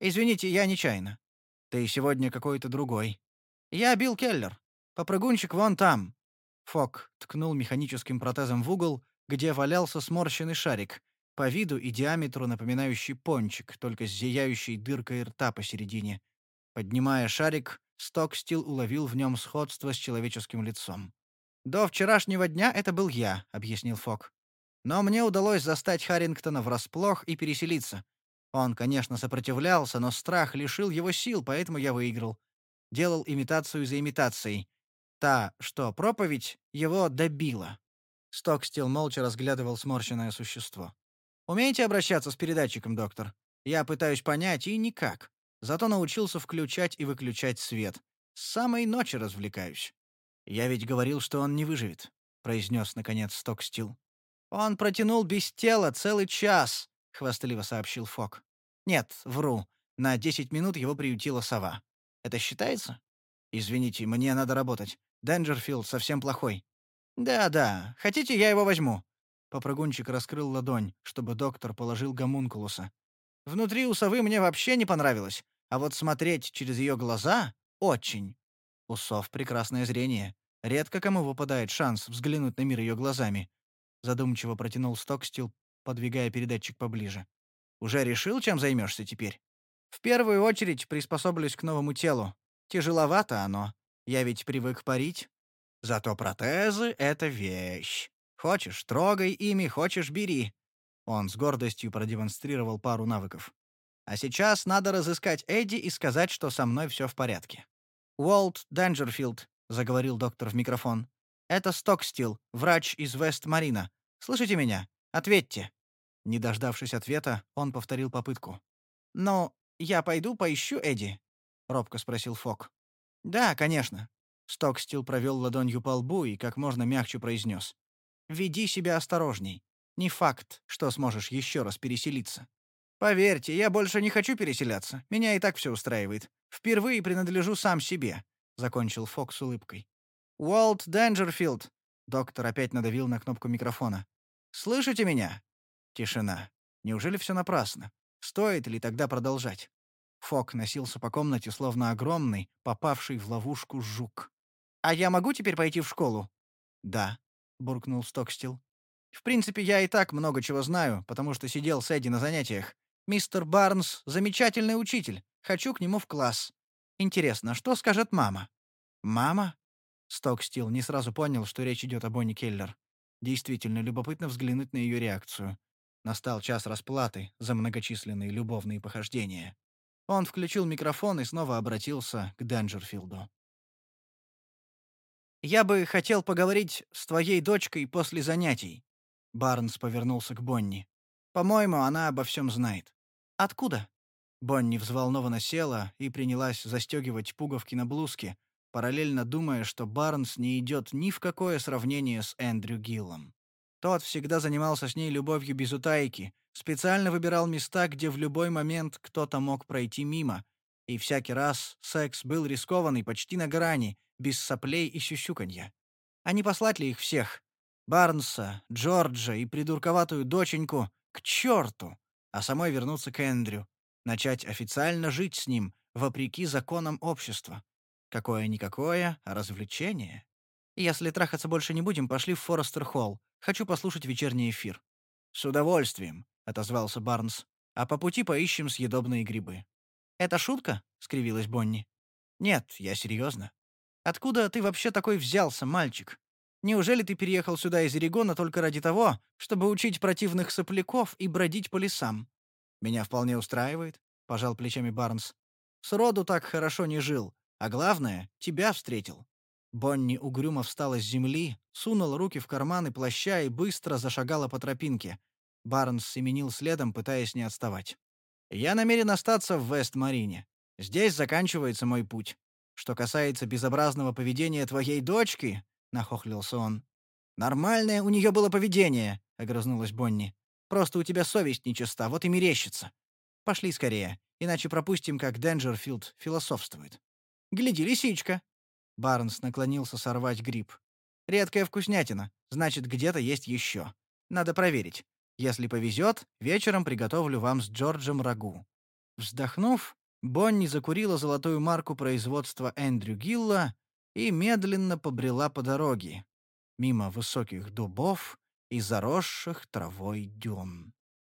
«Извините, я нечаянно. Ты сегодня какой-то другой. Я Билл Келлер. Попрыгунчик вон там». Фок ткнул механическим протезом в угол, где валялся сморщенный шарик, по виду и диаметру напоминающий пончик, только с зияющей дыркой рта посередине. Поднимая шарик, Стокстил уловил в нем сходство с человеческим лицом. «До вчерашнего дня это был я», — объяснил Фок. «Но мне удалось застать Харрингтона врасплох и переселиться. Он, конечно, сопротивлялся, но страх лишил его сил, поэтому я выиграл. Делал имитацию за имитацией. Та, что проповедь, его добила». Стокстил молча разглядывал сморщенное существо. Умеете обращаться с передатчиком, доктор? Я пытаюсь понять, и никак. Зато научился включать и выключать свет. С самой ночи развлекаюсь. Я ведь говорил, что он не выживет, произнес наконец Стокстил. Он протянул без тела целый час, хвастливо сообщил Фок. Нет, вру. На десять минут его приютила сова. Это считается? Извините, мне надо работать. Денджерфилд совсем плохой. Да-да. Хотите, я его возьму? Попрыгунчик раскрыл ладонь, чтобы доктор положил гомункулуса. Внутри у совы мне вообще не понравилось, а вот смотреть через ее глаза — очень. У сов прекрасное зрение. Редко кому выпадает шанс взглянуть на мир ее глазами. Задумчиво протянул Стокстил, подвигая передатчик поближе. «Уже решил, чем займешься теперь?» «В первую очередь приспособлюсь к новому телу. Тяжеловато оно. Я ведь привык парить. Зато протезы — это вещь. Хочешь — трогай ими, хочешь — бери». Он с гордостью продемонстрировал пару навыков. «А сейчас надо разыскать Эдди и сказать, что со мной все в порядке». «Уолт Денджерфилд», — заговорил доктор в микрофон. «Это Стокстил, врач из Вест-Марина. Слышите меня? Ответьте». Не дождавшись ответа, он повторил попытку. «Ну, я пойду поищу Эдди?» — робко спросил Фок. «Да, конечно». Стокстил провел ладонью по лбу и как можно мягче произнес. «Веди себя осторожней. Не факт, что сможешь еще раз переселиться. Поверьте, я больше не хочу переселяться. Меня и так все устраивает. Впервые принадлежу сам себе», — закончил Фок с улыбкой. «Уолт Денджерфилд!» Доктор опять надавил на кнопку микрофона. «Слышите меня?» Тишина. Неужели все напрасно? Стоит ли тогда продолжать? Фок носился по комнате, словно огромный, попавший в ловушку жук. «А я могу теперь пойти в школу?» «Да», — буркнул Стокстил. «В принципе, я и так много чего знаю, потому что сидел с Эдди на занятиях. Мистер Барнс — замечательный учитель. Хочу к нему в класс. Интересно, что скажет мама?» «Мама?» Стокстил не сразу понял, что речь идет о Бонни Келлер. Действительно любопытно взглянуть на ее реакцию. Настал час расплаты за многочисленные любовные похождения. Он включил микрофон и снова обратился к Денджерфилду. «Я бы хотел поговорить с твоей дочкой после занятий». Барнс повернулся к Бонни. «По-моему, она обо всем знает». «Откуда?» Бонни взволнованно села и принялась застегивать пуговки на блузке, параллельно думая, что Барнс не идет ни в какое сравнение с Эндрю Гиллом. Тот всегда занимался с ней любовью без утайки, специально выбирал места, где в любой момент кто-то мог пройти мимо, и всякий раз секс был рискованный, почти на грани, без соплей и сюсюканья. А не послать ли их всех? Барнса, Джорджа и придурковатую доченьку к черту, а самой вернуться к Эндрю, начать официально жить с ним, вопреки законам общества. Какое-никакое, а развлечение. Если трахаться больше не будем, пошли в Форестер-холл. Хочу послушать вечерний эфир». «С удовольствием», — отозвался Барнс. «А по пути поищем съедобные грибы». «Это шутка?» — скривилась Бонни. «Нет, я серьезно. Откуда ты вообще такой взялся, мальчик? Неужели ты переехал сюда из Орегона только ради того, чтобы учить противных сопляков и бродить по лесам?» «Меня вполне устраивает», — пожал плечами Барнс. «Сроду так хорошо не жил, а главное, тебя встретил. Бонни угрюмо встала с земли, сунула руки в карманы плаща и быстро зашагала по тропинке. Барнс семенил следом, пытаясь не отставать. «Я намерен остаться в Вест-Марине. Здесь заканчивается мой путь. Что касается безобразного поведения твоей дочки...» — нахохлился он. «Нормальное у нее было поведение», — огрызнулась Бонни. «Просто у тебя совесть нечиста, вот и мерещится. Пошли скорее, иначе пропустим, как Денджерфилд философствует». «Гляди, лисичка!» Барнс наклонился сорвать гриб. «Редкая вкуснятина. Значит, где-то есть еще. Надо проверить. Если повезет, вечером приготовлю вам с Джорджем рагу». Вздохнув, Бонни закурила золотую марку производства Эндрю Гилла и медленно побрела по дороге, мимо высоких дубов и заросших травой дюн.